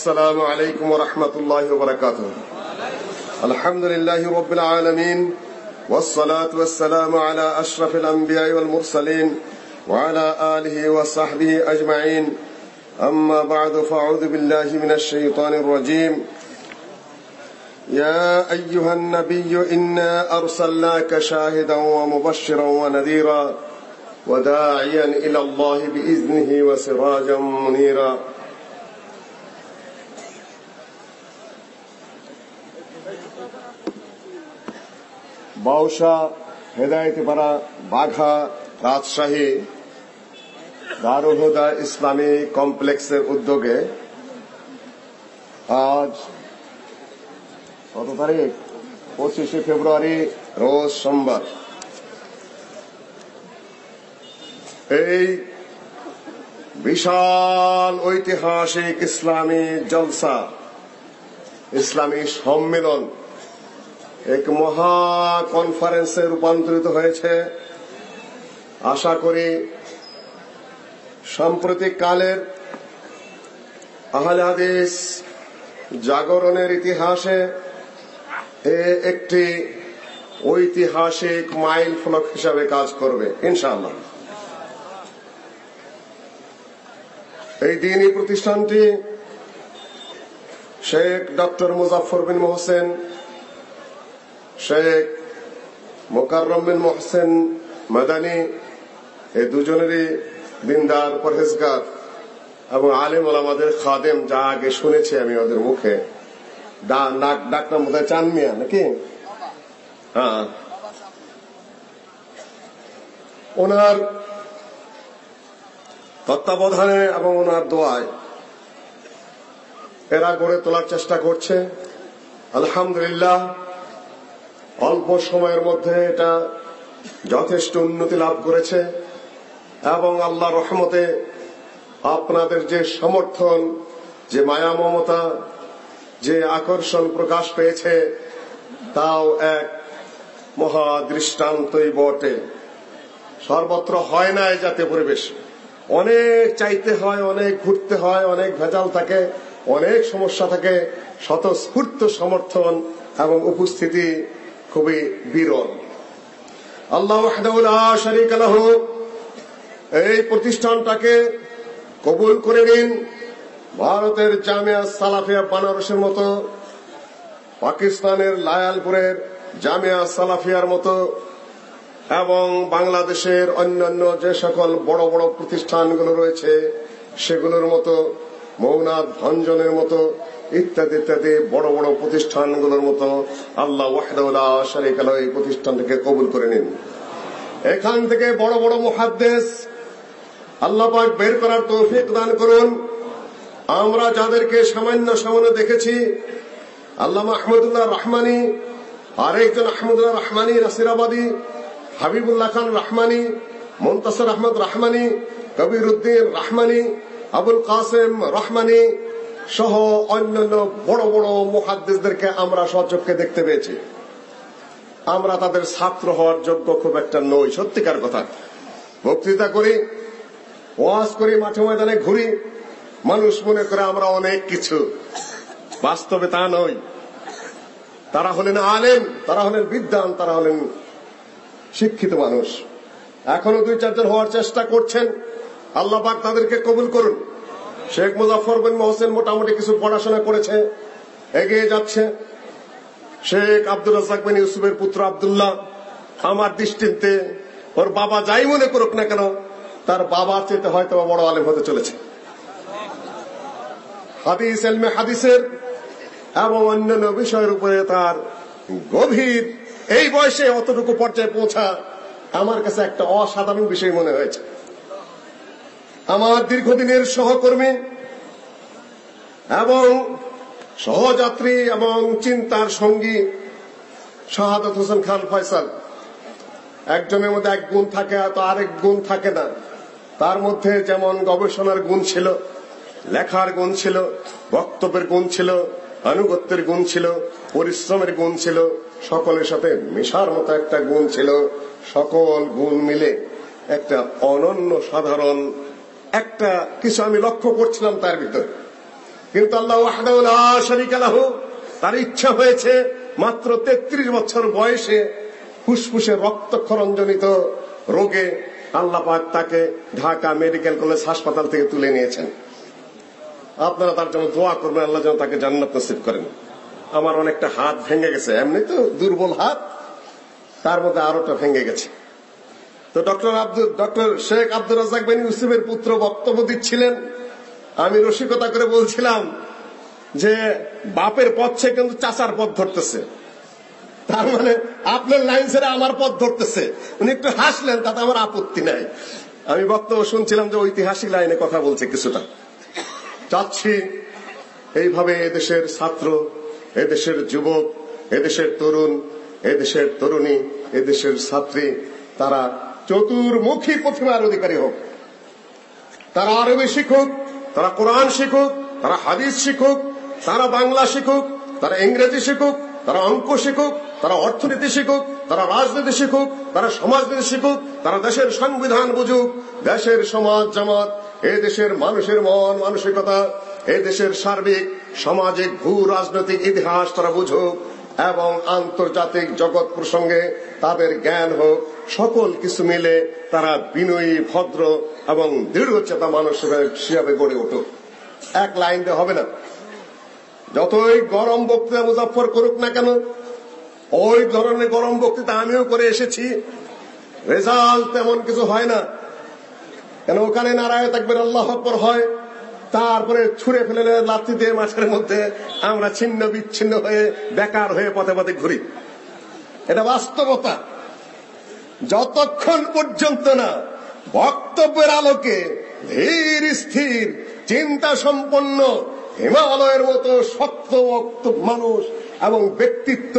السلام عليكم ورحمة الله وبركاته. الحمد لله رب العالمين والصلاة والسلام على أشرف الأنبياء والمرسلين وعلى آله وصحبه أجمعين. أما بعد فأعوذ بالله من الشيطان الرجيم. يا أيها النبي إنا أرسلناك شاهدا ومبشرا ونذيرا وداعيا إلى الله بإذنه وسراجا منيرا. বাউসা হেদায়তিপাড়া বাঘা, রাজশাহী দারুল হুদা ইসলামী কমপ্লেক্সের উদ্যোগে আজ কত তারিখ? পঁচিশে ফেব্রুয়ারি, রোজ সোমবার। এই বিশাল ঐতিহাসিক ইসলামী জলসা, ইসলামী সম্মেলন এক মহা কনফারেন্সে রূপান্তরিত হয়েছে। আশা করি সাম্প্রতিক কালের আহলে হাদিস জাগরণের ইতিহাসে এ একটি ঐতিহাসিক মাইল ফলক হিসাবে কাজ করবে, ইনশাআল্লাহ। এই দিনই প্রতিষ্ঠানটি শেখ ডক্টর মুজাফর বিন মোহসেন শেখ মোকাররম বিন মোহসেন মাদানী, এই দুজনেরই দিনদার পরহেজগার এবং আলিম আমাদের খাদেম, যা আগে শুনেছি আমি ওদের মুখে। ডাকনাম বোধ হয় চান মিয়া নাকি? হ্যাঁ। ওনার তত্ত্বাবধানে এবং ওনার দোয়ায় এরা গড়ে তোলার চেষ্টা করছে। আলহামদুলিল্লাহ অল্প সময়ের মধ্যে এটা যথেষ্ট উন্নতি লাভ করেছে এবং আল্লাহ রহমতে আপনাদের যে সমর্থন, যে মায়া মমতা, যে আকর্ষণ প্রকাশ পেয়েছে, তাও এক মহা দৃষ্টান্তই বটে। সর্বত্র হয় না জাতীয় পরিবেশ। অনেক চাইতে হয়, অনেক ঘুরতে হয়, অনেক ভেজাল থাকে, অনেক সমস্যা থাকে, স্বতঃস্ফূর্ত সমর্থন এবং উপস্থিতি খুবই বিরল। আল্লাহ শরিক আলহ এই প্রতিষ্ঠানটাকে কবুল করে নিন। ভারতের জামিয়া সালাফিয়া বানারসের মতো, পাকিস্তানের লায়ালপুরের জামিয়া সালাফিয়ার মতো, এবং বাংলাদেশের অন্যান্য যে সকল বড় বড় প্রতিষ্ঠানগুলো রয়েছে, সেগুলোর মতো মৌনাথ ভঞ্জনের মতো ইত্যাদি ইত্যাদি বড় বড় প্রতিষ্ঠানগুলোর মতো আল্লাহ ওয়াহদাউল্লাহ শরিক এই প্রতিষ্ঠানটাকে কবুল করে নিন। এখান থেকে বড় বড় মুহাদ্দেশ আল্লাহ পাক বের করার তৌফিক দান করুন। আমরা যাদেরকে সামান্য সামান্য দেখেছি আল্লাহ আহমদুল্লাহ রহমানি, আরেকজন আহমদুল্লাহ রহমানি, নাসিরাবাদী, হাবিবুল্লাহ খান রহমানি, মন্তাসর আহমদ রহমানি, কবির উদ্দিন রহমানি, আবুল কাসেম রহমানি সহ অন্যান্য বড় বড় মুহাদ্দিসদেরকে আমরা সচক্ষে দেখতে পেয়েছি। আমরা তাদের ছাত্র হওয়ার যোগ্য খুব একটা নই, সত্যিকার কথা। বক্তৃতা করি, ওয়াজ করি, মাঠে ময়দানে ঘুরি। মানুষ মনে করে আমরা অনেক কিছু। বাস্তবে তা নয় তারা হলেন আলেম, তারা হলেন বিদ্যান তারা হলেন শিক্ষিত মানুষ। এখনও দুই চারজন হওয়ার চেষ্টা করছেন। আল্লাহ পাক তাদেরকে কবুল করুন। শেখ মুজাফর বিন মোহসেন মোটামুটি কিছু পড়াশোনা করেছে, এগিয়ে যাচ্ছে। শেখ আব্দুল রাজাক বিন ইউসুফের পুত্র আবদুল্লাহ, আমার দৃষ্টিতে ওর বাবা যাই মনে করুক না কেন, তার বাবার চেতে হয়তো বড় আলেম হতে চলেছে। হাদিস, এলমে হাদিসের এবং অন্যান্য বিষয়ের উপরে তার গভীর এই বয়সে অতটুকু পর্যায়ে পৌঁছা আমার কাছে একটা অসাধারণ বিষয় মনে হয়েছে। আমার দীর্ঘদিনের সহকর্মী এবং সহযাত্রী এবং চিন্তার সঙ্গী শাহাদত হোসেন খান ফয়সাল। একজনের মধ্যে এক গুণ থাকে, তো আরেক গুণ থাকে না। তার মধ্যে যেমন গবেষণার গুণ ছিল, লেখার গুণ ছিল, বক্তব্যের গুণ ছিল, আনুগত্যের গুণ ছিল, পরিশ্রমের গুণ ছিল, সকলের সাথে মেশার মতো একটা গুণ ছিল, সকল গুণ মিলে একটা অনন্য সাধারণ একটা কিছু আমি লক্ষ্য করছিলাম তার ভিতরে। কিন্তু আল্লাহ ওয়াহদাহু লা শারীকা লাহু, তার ইচ্ছা হয়েছে মাত্র 33 বছর বয়সে ফুসফুসে রক্তক্ষরণজনিত রোগে আল্লাহ তাকে ঢাকা মেডিকেল কলেজ হাসপাতাল থেকে তুলে নিয়েছেন। আপনারা তার জন্য দোয়া করবেন, আল্লাহ যেন তাকে জান্নাত নসিব করেন। আমার অনেকটা হাত ভেঙে গেছে, এমনি তো দুর্বল হাত, তার মধ্যে আরোটা ভেঙে গেছে। তো ডক্টর আব্দুল, ডক্টর শেখ আব্দুর রাজাক বিন ইউসুফের পুত্র বক্তব্য দিচ্ছিলেন। আমি রসিকতা করে বলছিলাম যে, বাপের পথ সে কিন্তু চাচার পথ ধরতেছে। তার মানে আপনার লাইন ছেড়ে আমার পথ ধরতেছে। উনি একটু হাসলেন, তাতে আমার আপত্তি নাই। আমি বক্তব্য শুনছিলাম যে ঐতিহাসিক লাইনে কথা বলছে কিছুটা। চাচ্ছি এইভাবে এদেশের ছাত্র, এদেশের যুবক, এদেশের তরুণ, এদেশের তরুণী, এদেশের ছাত্রী, তারা চতুর্মুখী প্রতিমার অধিকারী হোক। তারা আরবি শিখুক, তারা কোরআন শিখুক, তারা হাদিস শিখুক, তারা বাংলা শিখুক, তারা ইংরেজি শিখুক, তারা অঙ্ক শিখুক, তারা অর্থনীতি শিখুক, তারা রাজনীতি শিখুক, তারা সমাজনীতি শিখুক, তারা দেশের সংবিধান বুঝুক, দেশের সমাজ জামাত, এ দেশের মানুষের মন মানসিকতা, এ দেশের সার্বিক, সামাজিক, ভূ রাজনৈতিক ইতিহাস তারা বুঝুক এবং আন্তর্জাতিক জগৎ প্রসঙ্গে তাদের জ্ঞান হোক। সকল কিছু মিলে তারা বিনয়ী, ভদ্র এবং দৃঢ়চেতা মানুষ হিসাবে গড়ে উঠুক। এক লাইন হবে না। যতই গরম বক্তৃতা মুজাফর করুক না কেন, ওই ধরনের গরম বক্তৃতা আমিও করে এসেছি। রেজাল্ট তেমন কিছু হয় না। কেন ওখানে নারায় থাকবেন আল্লাহ আকবর হয়, তারপরে ছুঁড়ে ফেলে লাথি দিয়ে মাঠের মধ্যে আমরা ছিন্ন বিচ্ছিন্ন হয়ে বেকার হয়ে পথে পথে ঘুরি। এটা বাস্তবতা। যতক্ষণ পর্যন্ত না বক্তব্যের আলোকে ধীর, স্থির চিন্তা সম্পন্ন হিমালয়ের মতো শক্ত মানুষ এবং ব্যক্তিত্ব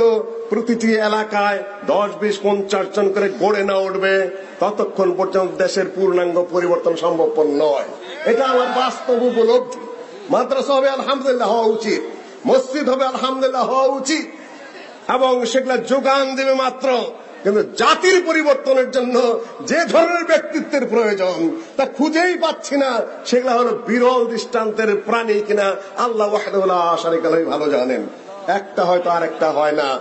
প্রতিটি এলাকায় দশ, বিশ, পঞ্চাশ জন করে গড়ে না উঠবে, ততক্ষণ পর্যন্ত দেশের পূর্ণাঙ্গ পরিবর্তন সম্ভবপর নয়। এটা আমার বাস্তব উপলব্ধি। মাদ্রাসা হবে আলহামদুলিল্লাহ হওয়া উচিত, মসজিদ হবে আলহামদুলিল্লাহ হওয়া উচিত, এবং সেগুলা যোগান দেবে মাত্র কিন্তু জাতির পরিবর্তনের জন্য যে ধরনের ব্যক্তিত্বের প্রয়োজন, তা খুঁজেই পাচ্ছি না। সেগুলো হলো বিরল দৃষ্টান্তের প্রাণী কিনা আল্লাহ ওয়াহদুল্লাহ ভালো জানেন। একটা হয়তো আর একটা হয় না।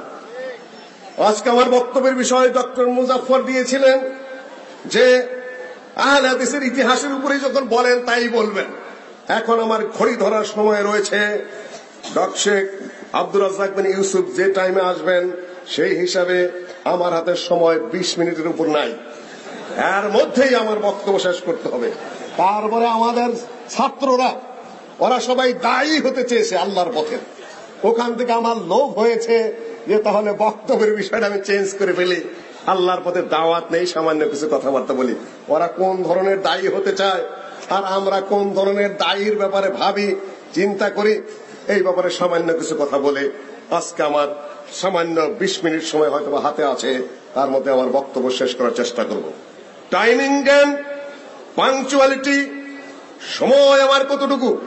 আজকে আমার বক্তব্যের বিষয়ে ডক্টর মুজাফর দিয়েছিলেন যে আহলে ইতিহাসের উপরে যখন বলেন, তাই বলবেন। এখন আমার ঘড়ি ধরার সময় রয়েছে। ডক শেখ আব্দুর রাজ্জাক বিন ইউসুফ যে টাইমে আসবেন সেই হিসাবে আমার হাতে সময় ২০ মিনিটের উপর নাই। এর মধ্যেই আমার বক্তব্য শেষ করতে হবে। তারপরে আমাদের ছাত্ররা, ওরা সবাই দায়ী হতে চেয়েছে আল্লাহর পথে। ওখান থেকে আমার লোভ হয়েছে যে তাহলে বক্তব্যের বিষয়টা আমি চেঞ্জ করে ফেলি। আল্লাহর পথে দাওয়াত নেই, সামান্য কিছু কথাবার্তা বলি। ওরা কোন ধরনের দায়ী হতে চায় আর আমরা কোন ধরনের দায়ীর ব্যাপারে ভাবি, চিন্তা করি, এই ব্যাপারে সামান্য কিছু কথা বলে। আজকে আমার সামান্য বিশ মিনিট সময় হয়তো হাতে আছে, তার মধ্যে আমার বক্তব্য শেষ করার চেষ্টা করব। টাইমিং জ্ঞান পাংচুয়ালিটি সময় আমার কতটুকু,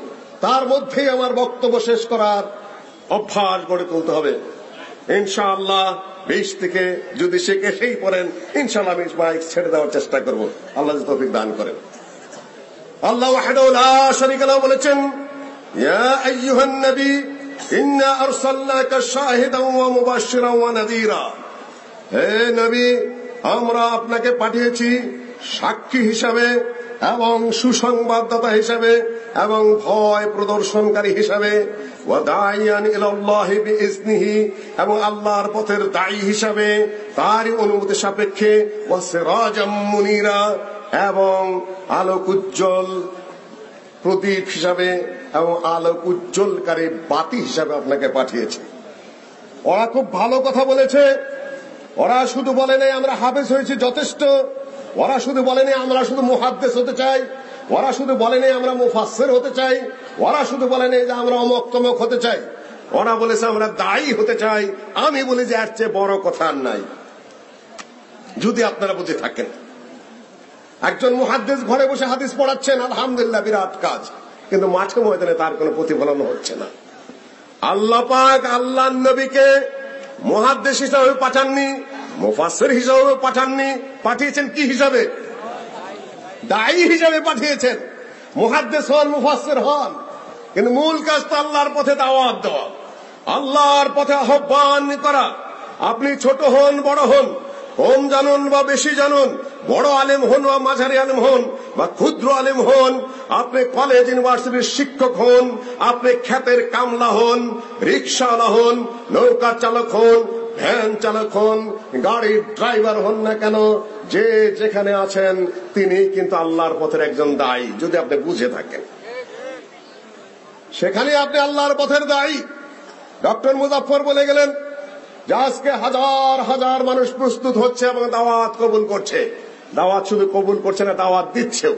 তার মধ্যেই আমার বক্তব্য শেষ করার অভ্যাস গড়ে তুলতে হবে। ইনশাআল্লাহ, বিশ থেকে যদি শিখে সেই পড়েন, ইনশাআল্লাহ আমি মাইক ছেড়ে দেওয়ার চেষ্টা করব। আল্লাহ তৌফিক দান করেন। আল্লাহ লা বলেছেন, ইয়া নবী ইন্না আরসালনাকা শাহিদান ওয়া মুবাশশিরান ওয়া নাযীরা হে নবী, আমরা আপনাকে পাঠিয়েছি সাক্ষী হিসাবে এবং সুসংবাদদাতা হিসাবে এবং ভয় প্রদর্শনকারী হিসাবে। এবং আল্লাহর পথের দায়ী হিসাবে তারই অনুমতি সাপেক্ষে এবং আলোক উজ্জ্বল প্রদীপ হিসাবে এবং আলোক উজ্জ্বলকারী বাতি হিসাবে আপনাকে পাঠিয়েছে। ওরা খুব ভালো কথা বলেছে। ওরা শুধু বলে নাই, আমরা হাফেজ হয়েছি যথেষ্ট। ওরা শুধু বলে বলেনি আমরা শুধু মুহাদ্দেস হতে চাই। ওরা শুধু বলে বলেনি আমরা মুফাসসির হতে চাই। ওরা শুধু বলে বলেনি যে, আমরা অমক তমক হতে চাই। ওরা বলেছে, আমরা দায়ী হতে চাই। আমি বলি যে, এর চেয়ে বড় কথা আর নাই। যদি আপনারা বুঝে থাকেন। একজন মুহাদ্দেস ঘরে বসে হাদিস পড়াচ্ছেন, আলহামদুলিল্লাহ, বিরাট কাজ। কিন্তু মাঠে ময়দানে তার কোনো প্রতিফলন হচ্ছে না। আল্লাহ পাক আল্লাহ নবীকে মহাদ্দেশ হিসাবে পাঠাননি, মুফাসসির হিসাবে পাঠাননি। পাঠিয়েছেন কি হিসাবে? দায়ী হিসাবে পাঠিয়েছেন। মুহাদ্দেস হন, মুফাসসির হন। কিন্তু মূল কাজ তো আল্লাহর পথে দাওয়াত দেওয়া। আল্লাহর পথে আহ্বান করা। আপনি ছোট হন, বড় হন। কম জানুন বা বেশি জানুন। বড় আলেম হন বা মাঝারি আলেম হন বা ক্ষুদ্র আলেম হন, আপনি কলেজ ইউনিভার্সিটির শিক্ষক হন, আপনি খ্যাতের কামলা হন, রিক্সাওয়ালা হন, নৌকা চালক হন, ভ্যান চালক হন গাড়ির ড্রাইভার হন না কেন, যে যেখানে আছেন, তিনি কিন্তু আল্লাহর পথের একজন দায়ী, যদি আপনি বুঝে থাকেন। সেখানে আপনি আল্লাহর পথের দায়ী। ডক্টর মুজাফর বলে গেলেন, যে আজকে হাজার হাজার মানুষ প্রস্তুত হচ্ছে এবং দাওয়াত কবুল করছে। দাওয়াত শুধু কবুল করছে না, দাওয়াত দিচ্ছেও।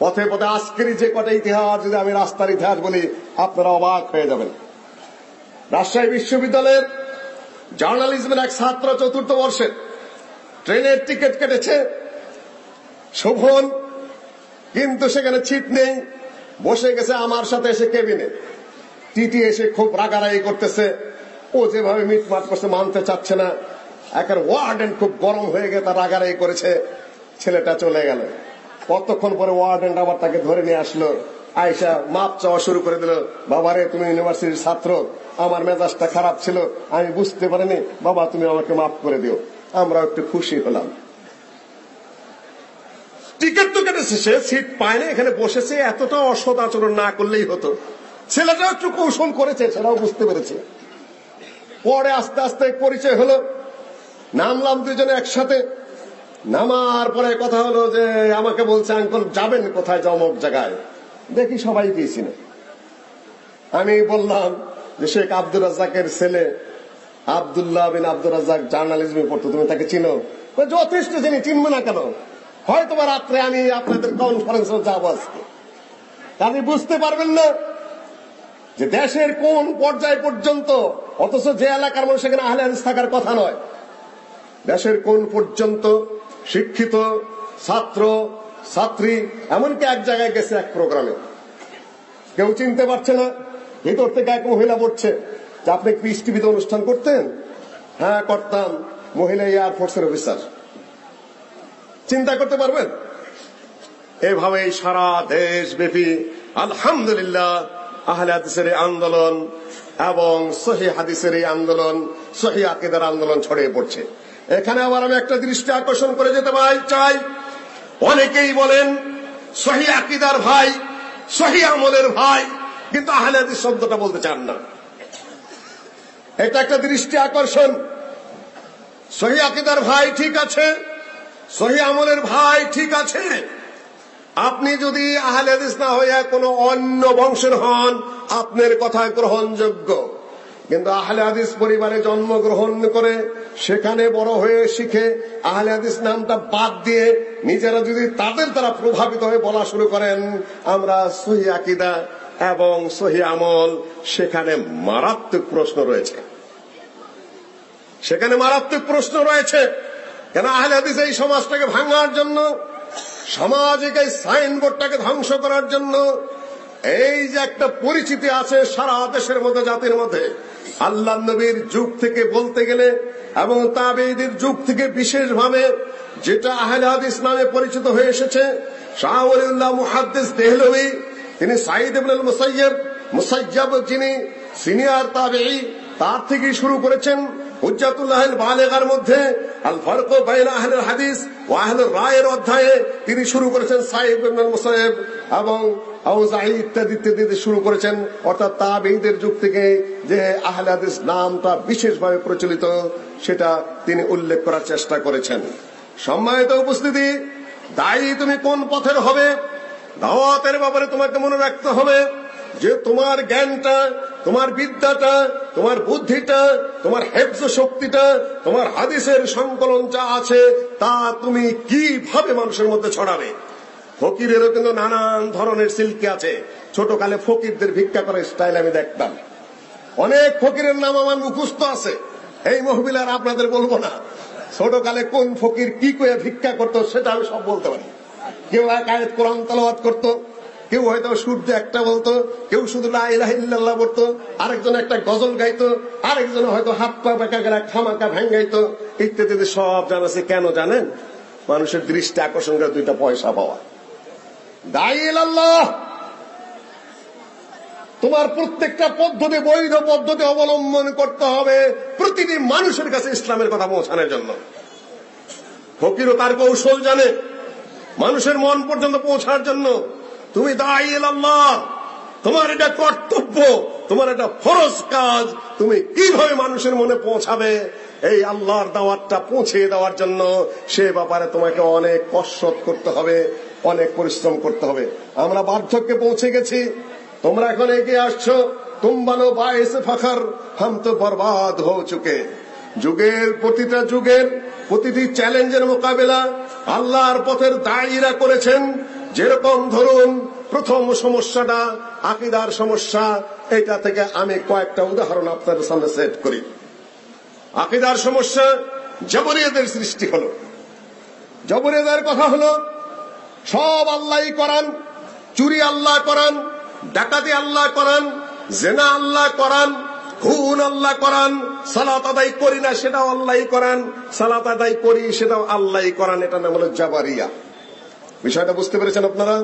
পথে পথে আজকেরই যে কটা ইতিহাস যদি আমি রাস্তার ইতিহাস বলি, আপনারা অবাক হয়ে যাবেন। রাজশাহী বিশ্ববিদ্যালয়ের জার্নালিজমের এক ছাত্র চতুর্থ বর্ষের ট্রেনের টিকিট কেটেছে শোভন, কিন্তু সেখানে ছিট নেই। বসে গেছে আমার সাথে এসে কেবিনে। টিটি এসে খুব রাগারাগি করতেছে। ও যেভাবে মিটমাট করছে, মানতে চাচ্ছে না। একের ওয়ার্ডেন খুব গরম হয়ে গিয়ে তার রাগারাগি করেছে, ছেলেটা চলে গেল। কতক্ষণ পরে ওয়ার্ডেন আবার তাকে ধরে নিয়ে আসলো। আয়সা মাপ চাওয়া শুরু করে দিল, বাবারে, তুমি ইউনিভার্সিটির ছাত্র, আমার মেজাজটা খারাপ ছিল, আমি বুঝতে পারিনি। বাবা, তুমি আমাকে মাফ করে দিও। আমরা একটু খুশি হলাম। টিকিট তো কেটেছে সে সিট পায় না এখানে বসেছে, এতটা অসৎ আচরণ না করলেই হতো। ছেলেটাও একটু কৌশল করেছে, সেটাও বুঝতে পেরেছে। পরে আস্তে আস্তে পরিচয় হলো নামলাম দুজনে একসাথে। নামার পরে কথা হলো যে, আমাকে বলছে, আঙ্কল, যাবেন কোথায়? জমক জায়গায়। দেখি সবাই গিয়েছি না আমি বললাম যে, শেখ আব্দুর রাজাকের ছেলে আবদুল্লাহ বিন আব্দুর রাজাক জার্নালিজমে পড়তো তুমি তাকে চিনো? যথেষ্ট চিনি চিনবো না কেন? হয়তো রাত্রে আমি আপনাদের কনফারেন্সে যাব আজকে। আপনি বুঝতে পারবেন না যে, দেশের কোন পর্যায় পর্যন্ত, অথচ যে এলাকার মানুষ সেখানে আহলে হাদিস থাকার কথা নয় দেশের কোন পর্যন্ত শিক্ষিত ছাত্র, ছাত্রী, এমনকি এক জায়গায় গেছে এক প্রোগ্রামে। কেউ চিনতে পারছে না, ভিতর থেকে এক মহিলা বলছে যে, আপনি পিস টিভিতে অনুষ্ঠান করতেন? হ্যাঁ করতাম, মহিলা এয়ারফোর্সের অফিসার চিন্তা করতে পারবেন? এভাবেই সারা দেশব্যাপী, আলহামদুলিল্লাহ, আহলে আন্দোলন এবং সহি হাদিসের এই আন্দোলন, সহি আকিদার আন্দোলন ছড়িয়ে পড়ছে। এখানে আবার আমি একটা দৃষ্টি আকর্ষণ করে যেতে চাই। অনেকেই বলেন, সহি আকিদার ভাই, সহি আমলের ভাই, কিন্তু আহলে হাদিস শব্দটা বলতে চান না। এটা একটা দৃষ্টি আকর্ষণ। সহি আকিদার ভাই ঠিক আছে, সহি আমলের ভাই ঠিক আছে আপনি যদি আহলে হাদিস না হইয়া কোন অন্য বংশের হন, আপনার কথা গ্রহণযোগ্য। কিন্তু আহলে হাদিস পরিবারে জন্মগ্রহণ করে সেখানে বড় হয়ে শিখে আহলে হাদিস নামটা বাদ দিয়ে নিজেরা যদি তাদের দ্বারা প্রভাবিত হয়ে বলা শুরু করেন, আমরা সহি আকিদা এবং সহি আমল সেখানে মারাত্মক প্রশ্ন রয়েছে। সেখানে মারাত্মক প্রশ্ন রয়েছে। কেন আহলে হাদিস এই সমাজটাকে ভাঙার জন্য সামাজিক এই সাইনবোর্ডটাকে ধ্বংস করার জন্য এই যে একটা পরিচিতি আছে সারা দেশের মধ্যে, জাতির মধ্যে, আল্লাহ নবীর যুগ থেকে বলতে গেলে এবং তাবেদের যুগ থেকে বিশেষভাবে যেটা আহলে হাদিস নামে পরিচিত হয়ে এসেছে, শাহ মুহাদ্দিস দেহলভি তিনি সাইদ ইবনুল মুসাইয়্যব মুসাইয়্যব যিনি সিনিয়র তাবেঈ, তার থেকেই শুরু করেছেন। হুজ্জাতুল্লাহ বালেগার মধ্যে আল ফারক বাইন আহলের হাদিস ও আহলের রায়ের অধ্যায়ে তিনি শুরু করেছেন ইবনুল মুসাইয়্যব এবং আউজাই ইত্যাদি ইত্যাদি শুরু করেছেন। অর্থাৎ তাবেঈদের যুগ থেকে যে আহলে হাদিস নামটা বিশেষভাবে প্রচলিত, সেটা তিনি উল্লেখ করার চেষ্টা করেছেন। সম্মানিত উপস্থিতি, দায়ী তুমি কোন পথের হবে? দাওয়াতের ব্যাপারে তোমাকে মনে রাখতে হবে। যে তোমার জ্ঞানটা, তোমার বিদ্যাটা, তোমার বুদ্ধিটা, তোমার হেফজ শক্তিটা, তোমার হাদিসের সংকলন যা আছে, তা তুমি কীভাবে মানুষের মধ্যে ছড়াবে? ফকিরেরও কিন্তু নানান ধরনের সিল্কি আছে। ছোটকালে ফকিরদের ভিক্ষা করার স্টাইল আমি দেখতাম। অনেক ফকিরের নাম আমার মুখস্থ আছে। এই মহবিলার আপনাদের বলব না। ছোটকালে কোন ফকির কি করে ভিক্ষা করতো, সেটা আমি সব বলতে পারি। কেউ এক আয়াত কোরআন তালাবাদ করতো কেউ হয়তো সূর্য একটা বলতো, কেউ শুধু ইল্লাল্লাহ বলতো, আরেকজন একটা গজল গাইতো, আরেকজন হয়তো হাত পা বেঁকা গেলা খামাকা ভেঙ্গাইতো, ইত্যাদি সব জানাছে কেন জানেন? মানুষের দৃষ্টি আকর্ষণ করে দুইটা পয়সা পাওয়া। আল্লাহ তোমার প্রত্যেকটা পদ্ধতি, বৈধ পদ্ধতি অবলম্বন করতে হবে প্রতিটি মানুষের কাছে ইসলামের কথা পৌঁছানোর জন্য। ফকিরও তার কৌশল জানে। মানুষের মন পর্যন্ত পৌঁছার জন্য। তুমি দায়ী আল্লাহ তোমার এটা কর্তব্য, তোমার এটা ফরজ কাজ। তুমি কীভাবে মানুষের মনে পৌঁছাবে? এই আল্লাহর দাওয়াতটা পৌঁছে দেওয়ার জন্য সে ব্যাপারে তোমাকে অনেক কসরত করতে হবে, অনেক পরিশ্রম করতে হবে। আমরা বার্ধক্যে পৌঁছে গেছি। তোমরা এখন এগিয়ে আসছো। তুম বলো বায়েস ফখর, হাম তো বরবাদ হো চুকে। যুগের প্রতিটা যুগের প্রতিটি চ্যালেঞ্জের মোকাবেলা আল্লাহর পথের দায়ীরা করেছেন। যেরকম ধরুন প্রথম সমস্যাটা, আকিদার সমস্যা এটা থেকে আমি কয়েকটা উদাহরণ আপনাদের সামনে সেট করি। আকিদার সমস্যা জবরিয়াদের সৃষ্টি হল। জবরিয়াদের কথা হলো, সব আল্লাহ করান, চুরি আল্লাহ করান, ডাকাতি আল্লাহ করান, জেনা আল্লাহ করান, খুন আল্লাহ করান, সালাত আদায় করি না সেটাও আল্লাহ করান, সালাত আদায় করি সেটাও আল্লাহ করান এটা নাম হলো জাবারিয়া। বিষয়টা বুঝতে পেরেছেন আপনারা?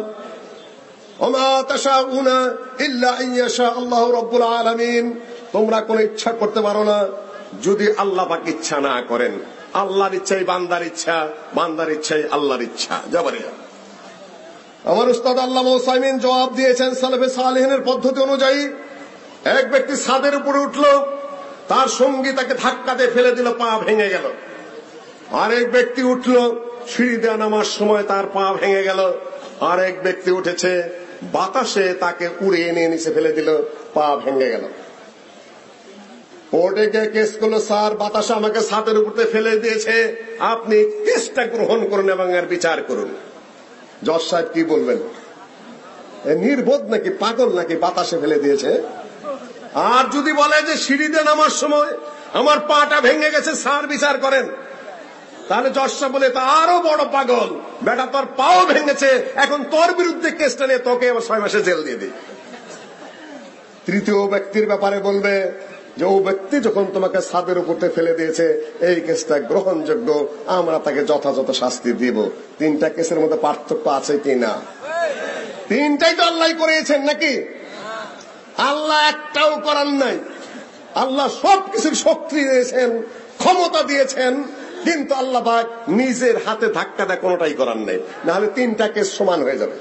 তোমরা কোনো ইচ্ছা করতে পারো না যদি আল্লাহ পাক ইচ্ছা না করেন। আল্লাহর ইচ্ছাই বান্দার ইচ্ছা, বান্দার ইচ্ছাই আল্লাহর ইচ্ছা। জাবারিয়া আমার উস্তাদ আল্লাহ মোসাইমিন জবাব দিয়েছেন সালেফে সালেহিনের পদ্ধতি অনুযায়ী। এক ব্যক্তি ছাদের উপরে উঠল, তার সঙ্গী তাকে ধাক্কাতে ফেলে দিল, পা ভেঙে গেল। আরেক ব্যক্তি উঠল সিঁড়ি দেওয়া নামার সময় তার পা ভেঙে গেল। আরেক ব্যক্তি উঠেছে, বাতাসে তাকে উড়ে এনে নিচে ফেলে দিল, পা ভেঙে গেল। কোর্টে গিয়ে কেস করল, স্যার, বাতাসে আমাকে ছাদের উপরে ফেলে দিয়েছে। আপনি কেসটা গ্রহণ করুন এবং এর বিচার করুন। জজ সাহেব কি বলবেন? নির্বোধ নাকি, পাগল নাকি বাতাসে ফেলে দিয়েছে? আর যদি বলে যে সিঁড়িতে নামার সময় আমার পাটা ভেঙে গেছে সার বিচার করেন। তাহলে জজটা বলে, তা আরও বড় পাগল। বেটা, তোর পাও ভেঙেছে। এখন তোর বিরুদ্ধে কেসটা নিয়ে তোকে ছয় মাসে জেল দিয়ে দিই। তৃতীয় ব্যক্তির ব্যাপারে বলবে যে, ও ব্যক্তি যখন তোমাকে ছাদের উপরতে ফেলে দিয়েছে, এই কেসটা গ্রহণযোগ্য। আমরা তাকে যথাযথ শাস্তি দিব। তিনটা কেসের মধ্যে পার্থক্য আছে কি না? তিনটাই তো আল্লাহ করেছেন নাকি? আল্লাহ একটাও করার নাই। আল্লাহ সব কিছুর শক্তি দিয়েছেন, ক্ষমতা দিয়েছেন। কিন্তু আল্লাহ নিজের হাতে ধাক্কা দেয়, কোনোটাই করার নেই। নাহলে তিনটা কেস সমান হয়ে যাবে।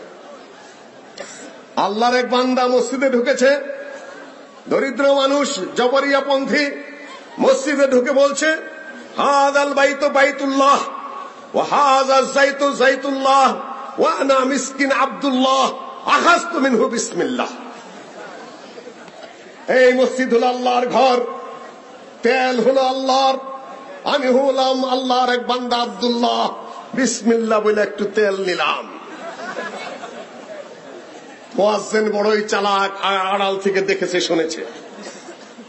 আল্লাহর এক বান্দা মসজিদে ঢুকেছে, দরিদ্র মানুষ জবরিয়া পন্থী মসজিদে ঢুকে বলছে হাজ আল বাইত বাইতুল্লাহ ও হাজ আল জাইতু জাইতুল্লাহ ও আনা মিসকিন আব্দুল্লাহ আহাস্তু মিনহু বিসমিল্লাহ। এই মসজিদ হল আল্লাহর ঘর, তেল হলো আল্লাহর আমি হলাম আল্লাহর এক বান্দা আব্দুল্লাহ। বিসমিল্লাহ বলে একটু তেল নিলাম। মোয়াজ্জেন বড়ই চালাক আড়াল থেকে দেখেছে, শুনেছে।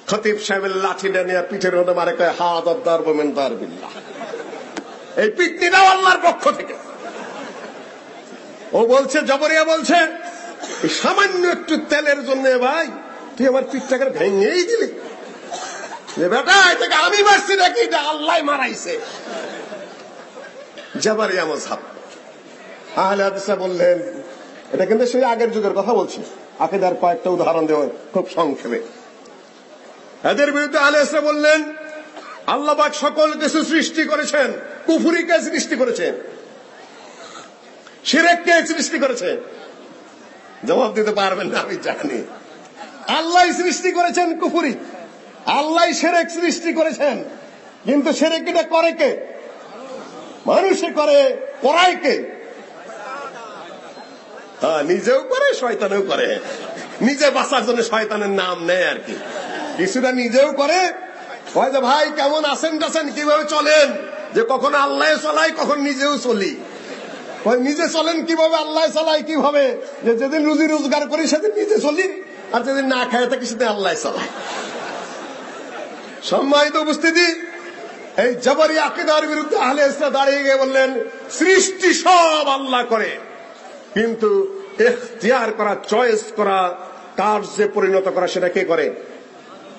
খতিব সাহেবের লাঠিটা নিয়ে পিঠের মধ্যে মারে কয় হাত আদার বোমেন দার বিল্লাহ। এই পিটনিটাও আল্লাহর পক্ষ থেকে। ও বলছে, জবরিয়া বলছে, সামান্য একটু তেলের জন্য ভাই, তুই আমার পিঠটাকে ভেঙেই দিলি। আমি মারছি নাকি? এটা আল্লাহ মারাইছে। জাবারিয়া মজাব আহলে হাদিসা বললেন, এটা কিন্তু সেই আগের যুগের কথা বলছি। আকিদার কয়েকটা উদাহরণ দেওয়া খুব সংক্ষেপে। এদের বিরুদ্ধে আলেসরা বললেন আল্লাহবাক সকল কিছু সৃষ্টি করেছেন কুফুরিকে সৃষ্টি করেছেন সিরেককে সৃষ্টি করেছে? জবাব দিতে পারবেন না, আমি জানি। আল্লাহ সৃষ্টি করেছেন কুফুরি। আল্লাহ সেরেক সৃষ্টি করেছেন। কিন্তু সেরেক এটা করে কে? মানুষে করে করায় কে? হ্যাঁ নিজেও করে, শয়তানেও করে। নিজে বাঁচার জন্য শয়তানের নাম নেয় আর কি। কিছুটা নিজেও করে। হয় যে, ভাই, কেমন আছেন টাছেন? কীভাবে চলেন? যে কখন আল্লাহ চলাই, কখন নিজেও চলি। নিজে চলেন, কীভাবে আল্লাহ চালাই, কীভাবে? যে যেদিন রুজি রোজগার করি, সেদিন নিজে চলি। আর যেদিন না খায় থাকি সেদিন আল্লাহ চালাই। সম্মানিত উপস্থিতি, এই জবরি আকিদার বিরুদ্ধে আহলে ইসলাম দাঁড়িয়ে গিয়ে বললেন, সৃষ্টি সব আল্লাহ করে। কিন্তু এখতিয়ার করা, চয়েস করা কার্যে পরিণত করা, সেটা কে করে?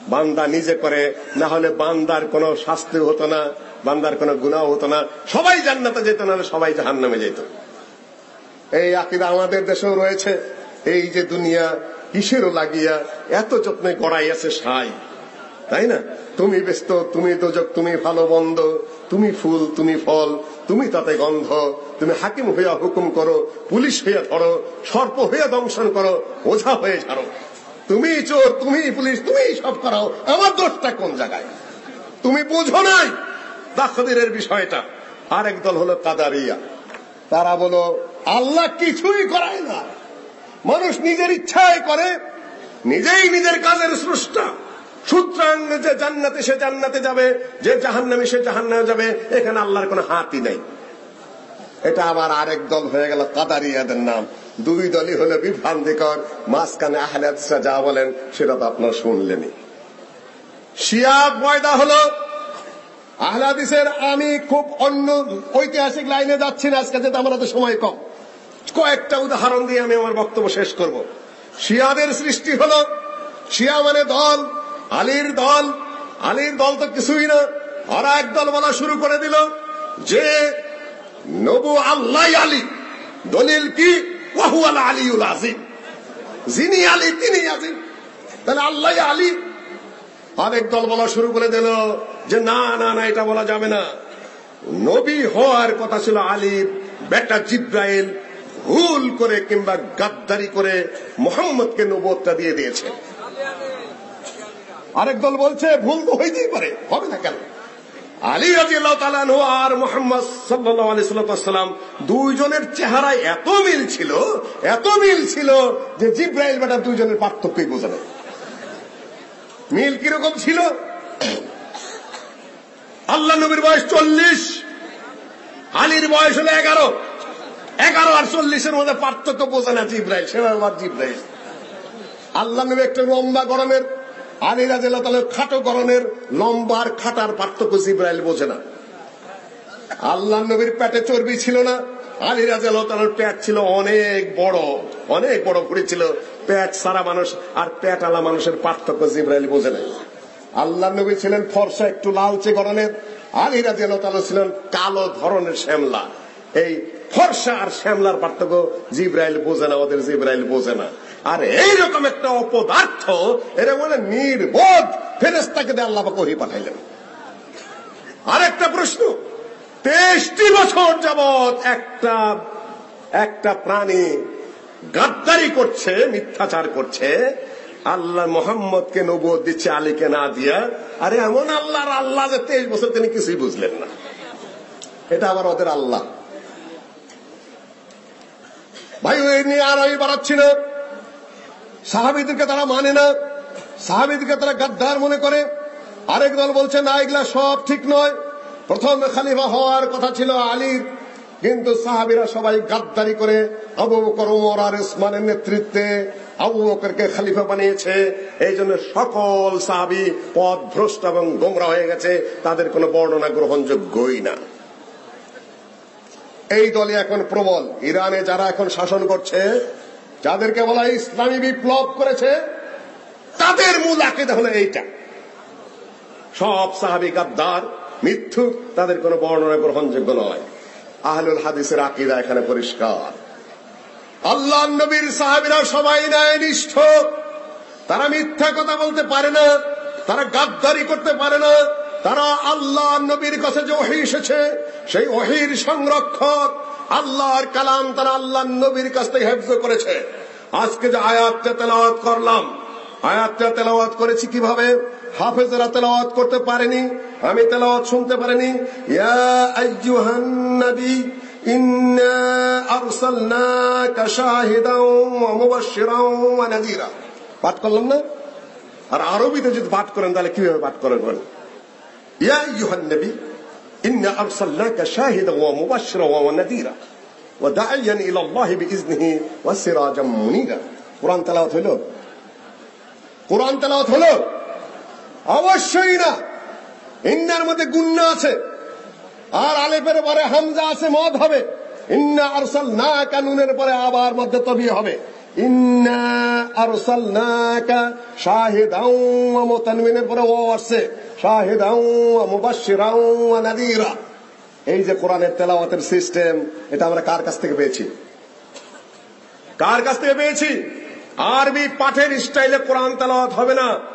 বান্দা নিজে করে, না হলে বান্দার কোনো শাস্তি হতো না, বান্দার কোনো গুণাও হতো না। সবাই জান্নাতে যেত, না সবাই জাহান নামে যেত। এই আকিদা আমাদের দেশেও রয়েছে। এই যে দুনিয়া, কিসেরও লাগিয়া, এত যত্নে গড়াইয়াছে সাই। তাই না? তুমি ব্যস্ত, তুমি দোজক, তুমি ভালো বন্ধ তুমি ফুল, তুমি ফল, তুমি তাতে গন্ধ, তুমি হাকিম হইয়া হুকুম করো, পুলিশ হইয়া ধরো, সর্প হইয়া দংশন করো, ওঝা হয়ে ছাড়ো তুমি চোর, তুমি পুলিশ, তুমি সব করাও, আমার দোষটা কোন জায়গায়? তুমি বুঝো নাই? দাখদিরের বিষয়টা। আরেক দল হলো কাদারিয়া। তারা বলো, আল্লাহ কিছুই করায় না। মানুষ নিজের ইচ্ছায় করে, নিজেই নিজের কাজের স্রষ্টা। সুতরাং যে জান্নাতে সে জান্নাতে যাবে, যে জাহান্নামে সে জাহান্নামে যাবে, এখানে আল্লাহর কোনো হাতই নাই। এটা আবার আরেক দল হয়ে গেল কাদারিয়াদের নাম। দুই দলই হলো বিভ্রান্তিকর, মাঝখানে আহলাদিসরা যা বলেন, সেটা তো আপনারা শুনলেনি শিয়া পয়দা হলো আহলাদিসের আমি খুব অন্য ঐতিহাসিক লাইনে যাচ্ছি না, আজকে যেটা আমাদের সময় কম। কয়েকটা উদাহরণ দিয়ে আমি আমার বক্তব্য শেষ করব। শিয়াদের সৃষ্টি হলো, শিয়া মানে দল আলীর দল আলীর দল তো কিছুই না। আর এক দল বলা শুরু করে দিল যে, নবু আল্লাহ আলী, দলিল কি? ওয়াহু আল আলিউল আজিম। যিনি আলী, তিনি আজিম। তাহলে আল্লাহ আলী। আরেক দল বলা শুরু করে দিল যে, না না না, এটা বলা যাবে না। নবী হওয়ার কথা ছিল আলীর বেটা জিব্রাইল, ভুল করে কিংবা গাদ্দারি করে মোহাম্মদকে নবতটা দিয়ে দিয়েছে। আরেক দল বলছে, ভুল তো হইতেই পারে, হবে না কেন? আলী রাজিয়াল্লাহ তালানহু আর মোহাম্মদ সাল্লাহ আলি সাল্লাম দুইজনের চেহারায় এত মিল ছিল, এত মিল ছিল যে জিব্রাইল বেটা দুইজনের পার্থক্যই বোঝা যায়। মিল কীরকম ছিল? আল্লাহ নবীর বয়স চল্লিশ, আলীর বয়স হলো এগারো। এগারো আর চল্লিশের মধ্যে পার্থক্য বোঝে না জিব্রাইল সেবা জিব্রাইল। আল্লাহ নবী একটা লম্বা গরমের আলী রাজিল্লাহ খাটো গরমের লম্বার খাটার পার্থক্য জিব্রাইল বোঝে না। আল্লাহ নবীর পেটে চর্বি ছিল না আলী রাজিয়াল্লাহ পেট ছিল অনেক বড় অনেক বড় ভুড়ি ছিল। পেট সারা মানুষ আর পেট আলা মানুষের পার্থক্য জিব্রাইল বোঝে না। আল্লাহ নবী ছিলেন ফর্সা, একটু লালচে গরনের আলী রাজিয়াল্লাহ ছিলেন কালো ধরনের শ্যামলা। এই ফর্সা আর শ্যামলার পার্থক্য জিব্রাইল বোঝে না, ওদের জিব্রাইল বোঝে না। আর এইরকম একটা অপদার্থ, এরা বলে নির্বোধ ফেরেস্তাকে দিয়ে আল্লাহ কহি পাঠাইলেন। আরেকটা প্রশ্ন, তেইশটি বছর যাবৎ একটা একটা প্রাণী গাদ্দারি করছে, মিথ্যাচার করছে, আল্লাহ মোহাম্মদকে নবুয় দিচ্ছে, আলীকে না দিয়া, আরে এমন আল্লাহর আল্লাহ যে তেইশ বছর তিনি কিছুই বুঝলেন না। এটা আবার ওদের আল্লাহ। ভাই, ওই নিয়ে আর আমি বাড়াচ্ছি না। সাহাবিদেরকে তারা মানে না। সাহাবিদেরকে তারা গাদ্দার মনে করে। আরেক দল বলছে, না, এগুলা সব ঠিক নয়। প্রথম খালিফা হওয়ার কথা ছিল আলীর কিন্তু সাহাবিরা সবাই গাদ্দারি করে আবু বকর, ওমর আর ইসমানের নেতৃত্বে আবু বকরকে খালিফা বানিয়েছে। এই জন্য সকল সাহাবি পথ ভ্রষ্ট এবং গোমরা হয়ে গেছে। তাদের কোনো বর্ণনা গ্রহণযোগ্যই না। এই দলে এখন প্রবল। ইরানে যারা এখন শাসন করছে যাদেরকে বলা ইসলামী বিপ্লব করেছে, তাদের মূল আকিদা হলো এইটা। সব সাহাবি গাদ্দার মিথ্যুক তাদের কোনো বর্ণনা গ্রহণযোগ্য নয়। আহলুল হাদিসের আকিদা এখানে পরিষ্কার। আল্লাহ নবীর সাহাবিরা সবাই ন্যায় নিষ্ঠ তারা মিথ্যা কথা বলতে পারে না, তারা গাদ্দারি করতে পারে না, তারা আল্লাহ নবীর কাছে যে ওহি এসেছে, সেই ওহির সংরক্ষক আল্লাহর কালাম তারা আল্লাহ নবীর কাছ থেকে হেফজ করেছে। আজকে যে আয়াতটা তেলাওয়াত করলাম, আয়াতটা তেলাওয়াত করেছি কীভাবে? হাফেজরা তেলাওয়াত করতে পারেনি, আমি তেলাওয়াত শুনতে পারিনি। পাঠ করলাম না? আর আরবিতে যদি পাঠ করেন, তাহলে কীভাবে পাঠ করেন ইয়া আইয়ুহান নবী শাহিদাও ওয়া সিরাজাম মুনীরা কোরআন তেলাওয়াত হলো? কোরআন তেলাওয়াত হলো? অবশ্যই না। ইন্নার মধ্যে গুন্না আছে। আর আলেফের পরে হামজা আছে, মদ হবে। ইন্না আরসাল না কানুনের পরে আবার মধ্যে তবি হবে। ইন্না আরসাল নাকা শাহিদাও ওয়া মুতানবিনের পরে ও আসছে। নাযীরা এই যে কোরআনের তেলাওয়াতের সিস্টেম, এটা আমরা কার কাছ থেকে পেয়েছি? কার কাছ থেকে পেয়েছি? আরবি পাঠের স্টাইলে কোরআন তেলাওয়াত হবে না।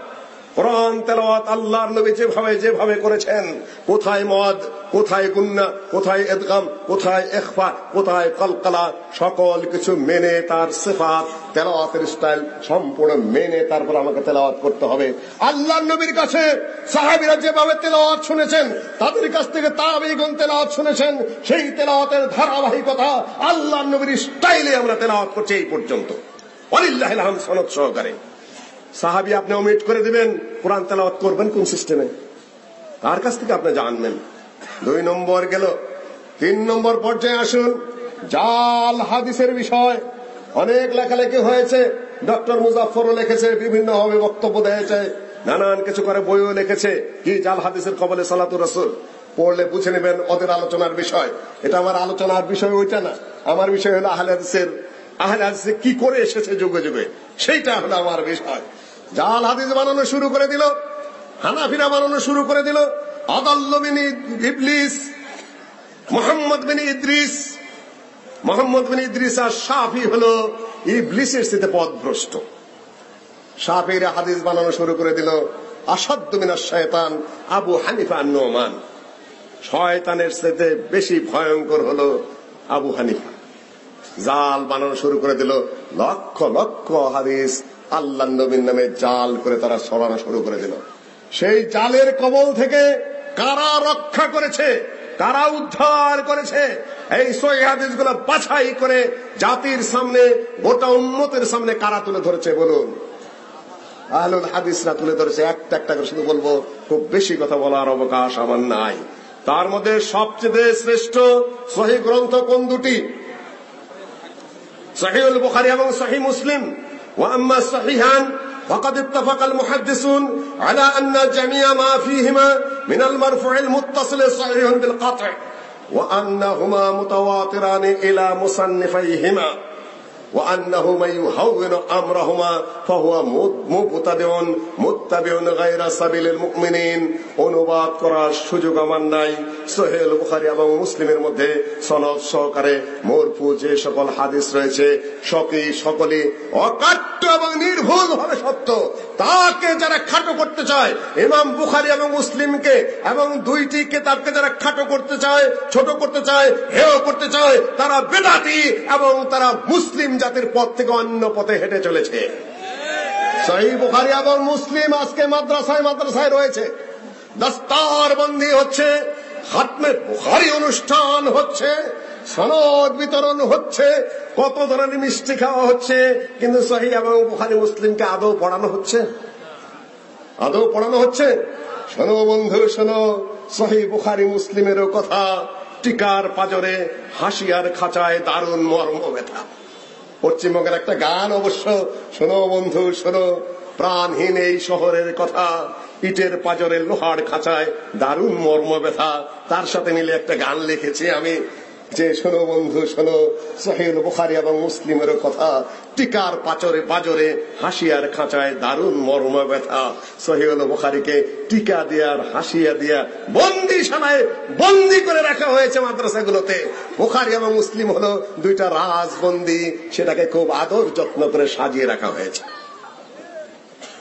কোরআন তেলাওয়াত আল্লাহর নবী যেভাবে যেভাবে করেছেন, কোথায় মদ, কোথায় গুন্না, কোথায় এদগাম, কোথায় এখফা কোথায় কলকলা, সকল কিছু মেনে তার সিফাত, তেলাওয়াতের স্টাইল সম্পূর্ণ মেনে তারপর আমাকে তেলাওয়াত করতে হবে। আল্লাহর নবীর কাছে সাহাবীরা যেভাবে তেলাওয়াত শুনেছেন, তাদের কাছ থেকে তাবিগুন তেলাওয়াত শুনেছেন, সেই তেলাওয়াতের ধারাবাহিকতা আল্লাহর নবীর স্টাইলে আমরা তেলাওয়াত করছি এই পর্যন্ত। অলিল্লাহিল হামদ সনদ সহকারে। সাহাবি আপনি অমিট করে দিবেন, কোরআন তেলাওয়াত করবেন কোন সিস্টেমে তার কাছ থেকে আপনি জানবেন? দুই নম্বর গেল, তিন নম্বর পর্যায়ে আসুন, জাল হাদিসের বিষয়। অনেক লেখালেখি হয়েছে, ডক্টর মুজাফরও লিখেছে বিভিন্ন ভাবে বক্তব্য দিয়েছে, নানান কিছু করে বইও লিখেছে, কি জাল হাদিসের কবলে সালাতু রসুল? পড়লে বুঝে নেবেন ওদের আলোচনার বিষয়। এটা আমার আলোচনার বিষয়, ওইটা না। আমার বিষয় হলো আহলে হাদিসের, আহলে হাদিসে কি করে এসেছে যুগে যুগে? সেইটা হলো আমার বিষয়। জাল হাদিস বানানো শুরু করে দিল, হানাফিরা বানানো শুরু করে দিল। আদাল্ল বিন ইবলিস, মোহাম্মদ বিন ইদ্রিস। মোহাম্মদ বিন ইদ্রিস আর সাফি হলো ইবলিসের স্থিতে পদভ্রষ্ট। সাফির হাদিস বানানো শুরু করে দিল আসাদ্দ মিনার শয়তান, আবু হানিফা নোমান। শয়তানের স্থিতে বেশি ভয়ঙ্কর হল আবু হানিফা। জাল বানানো শুরু করে দিল, লক্ষ লক্ষ হাদিস আল্লাহ নবীর নামে জাল করে তারা সরানো শুরু করে দিল। সেই জালের কবল থেকে কারা রক্ষা করেছে, কারা উদ্ধার করেছে, এই সহি গুলো বাছাই করে জাতির সামনে, গোটা উন্মতের সামনে কারা তুলে ধরেছে বলুন। আহলুল হাদিসরা তুলে ধরেছে, একটা একটা করে শুধু বলব, খুব বেশি কথা বলার অবকাশ আমার নাই। তার মধ্যে সবচেয়ে শ্রেষ্ঠ সহি গ্রন্থ কোন দুটি? সহিউল বুখারি এবং সহি মুসলিম। وأما الصحيحان فقد اتفق المحدثون على أن جميع ما فيهما من المرفوع المتصل صحيح بالقطع وأنهما متواتران إلى مصنفيهما. وأنه من يهون أمرهما فهو مبتدع متبع غير سبيل المؤمنين অনুবাদ করার সুযোগ আমার নাই সোহেল বুখারি এবং মুসলিমের মধ্যে সনদ সহকারে মরফু যে সকল হাদিস রয়েছে সকই সকলে অকাট্য এবং নির্ভুল ভাবে সত্য তাকে যারা খাটো করতে চায় ইমাম বুখারি এবং মুসলিমকে এবং দুইটি কেতাবকে যারা খাটো করতে চায় ছোট করতে চায় হেয় করতে চায় তারা বেদাতি এবং তারা মুসলিম জাতির পথ থেকে অন্য পথে হেঁটে চলেছে। সহি বুখারি এবং মুসলিম আজকে মাদ্রাসায় মাদ্রাসায় রয়েছে। দস্তার বন্দি হচ্ছে হাতমে বুখারি অনুষ্ঠান হচ্ছে, সনদ বিতরণ হচ্ছে, কত ধরনের মিষ্টি খাওয়া হচ্ছে, কিন্তু সহি এবং বুখারি মুসলিমকে আদৌ পড়ানো হচ্ছে? আদৌ পড়ানো হচ্ছে? শোনো বন্ধু শোনো, সহি বুখারি মুসলিমেরও কথা, টিকার পাজরে হাসিয়ার খাঁচায় দারুণ মর্ম ব্যথা পশ্চিমবঙ্গের একটা গান অবশ্য শোনো বন্ধু, শোনো। প্রাণহীন এই শহরের কথা, ইটের পাজরের লোহার খাঁচায় দারুণ মর্ম ব্যথা তার সাথে মিলে একটা গান লিখেছি আমি। যে শোনো বন্ধু, শোনো। সহিল বুখারি এবং মুসলিমের কথা। টিকার পাচরে বাজরে, হাসিয়ার খাঁচায় দারুণ মর্ম ব্যথা। সহিল বুখারিকে টিকা দেওয়ার হাসিয়া দিয়া বন্দি সানায় বন্দি করে রাখা হয়েছে মাদ্রাসাগুলোতে। বুখারি এবং মুসলিম হলো দুইটা রাজবন্দি, সেটাকে খুব আদর যত্ন করে সাজিয়ে রাখা হয়েছে।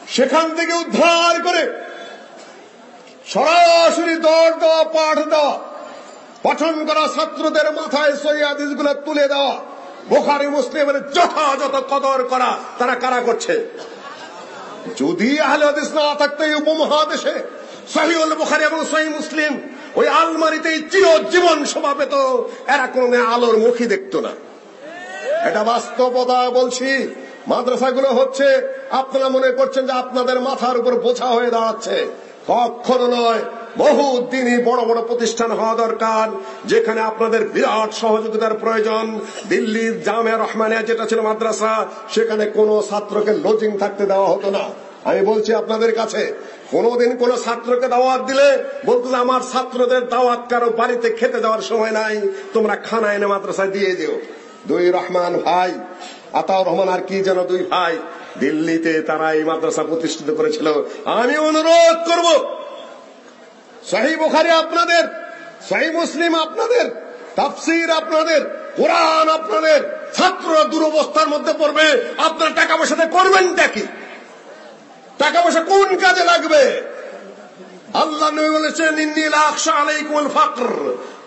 সেখান থেকে উদ্ধার করে সরাসরি দৌড় দেওয়া পাঠ দেওয়া পঠন করা ছাত্রদের মাথায় সৈয়াদিসগুলো তুলে দেওয়া। বোখারি, মুসলিমের যথাযথ কদর করা তারা কারা করছে? যদি আহলে হাদিস না থাকতো এই উপমহাদেশে সহিউল বুখারি এবং সহি মুসলিম ওই আলমারিতে চিরজীবন শোভা পেত, এরা কোনো আলোর মুখী দেখত না। এটা বাস্তবতা বলছি। মাদ্রাসাগুলো হচ্ছে, আপনারা মনে করছেন যে আপনাদের মাথার উপর বোঝা হয়ে দাঁড়াচ্ছে। কখনো নয় বহু দিনই বড় বড় প্রতিষ্ঠান হওয়া দরকার, যেখানে আপনাদের বিরাট সহযোগিতার প্রয়োজন। দিল্লির জামে রহমানিয়া যেটা ছিল মাদ্রাসা, সেখানে কোনো ছাত্রকে লজিং থাকতে দেওয়া হতো না। আমি বলছি আপনাদের কাছে, কোনদিন কোন ছাত্রকে দাওয়াত দিলে বলতো আমার ছাত্রদের দাওয়াত কারও বাড়িতে খেতে দেওয়ার সময় নাই, তোমরা খানা এনে মাদ্রাসায় দিয়ে দিও। দুই রহমান ভাই, আতাউর রহমান আর কি যেন দুই ভাই, দিল্লিতে তারা এই মাদ্রাসা প্রতিষ্ঠিত করেছিল। আমি অনুরোধ করব সহি বুখারি আপনাদের, সহি মুসলিম আপনাদের, তাফসির আপনাদের, কোরআন আপনাদের ছাত্ররা দুরবস্থার মধ্যে পড়বে। আপনার টাকা পয়সাতে করবেনটা কি? টাকা পয়সা কোন কাজে লাগবে? আল্লাহ নবী বলেছেন, ইন্নী লা আখশা আলাইকুমুল ফাকর,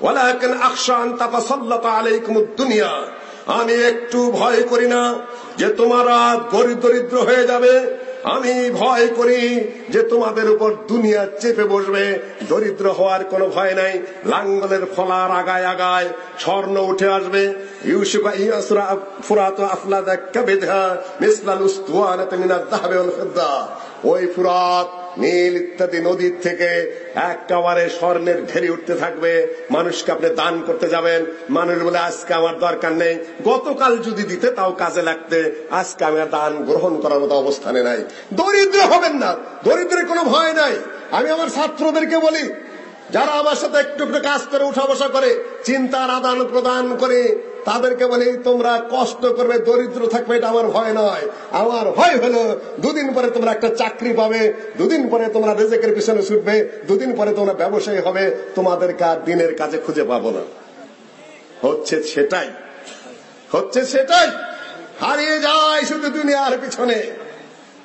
ওয়ালাকিন আখশা আন তাতাসাল্লাতা আলাইকুমুদ দুনিয়া। আমি একটু ভয় করি না যে তোমারা গরিব দরিদ্র হয়ে যাবে আমি ভয় করি যে তোমাদের উপর দুনিয়া চেপে বসবে। দরিদ্র হওয়ার কোনো ভয় নাই। লাঙ্গলের ফলার আগায় আগায় স্বর্ণ উঠে আসবে। ইউসুফা ইয়াসরা ফুরাত ওই ফুরাত নীল ইত্যাদি নদীর থেকে একেবারে স্বর্ণের ঢেরি উঠতে থাকবে। মানুষকে আপনি দান করতে যাবেন। মানুষ বলে, আজকে আমার দরকার নেই। গতকাল যদি দিতে, তাও কাজে লাগতে। আজকে আমি দান গ্রহণ করার মতো অবস্থানে নাই। দরিদ্র হবেন না। দরিদ্রের কোনো ভয় নাই। আমি আমার ছাত্রদেরকে বলি, যারা আমার সাথে একটু একটু কাজ করে, উঠা বসা করে, চিন্তার আদান প্রদান করে তাদেরকে বলি, তোমরা কষ্ট করবে, দরিদ্র থাকবে, এটা আমার ভয় নয়। আমার ভয় হলো, দুদিন পরে তোমরা একটা চাকরি পাবে, দুদিন পরে তোমরা রেজেকের পিছনে ছুটবে, দুদিন পরে তোমরা ব্যবসায়ী হবে তোমাদের কাজ দিনের কাজে খুঁজে পাবো না। হচ্ছে সেটাই। হচ্ছে সেটাই। হারিয়ে যায় শুধু দুনিয়ার পিছনে।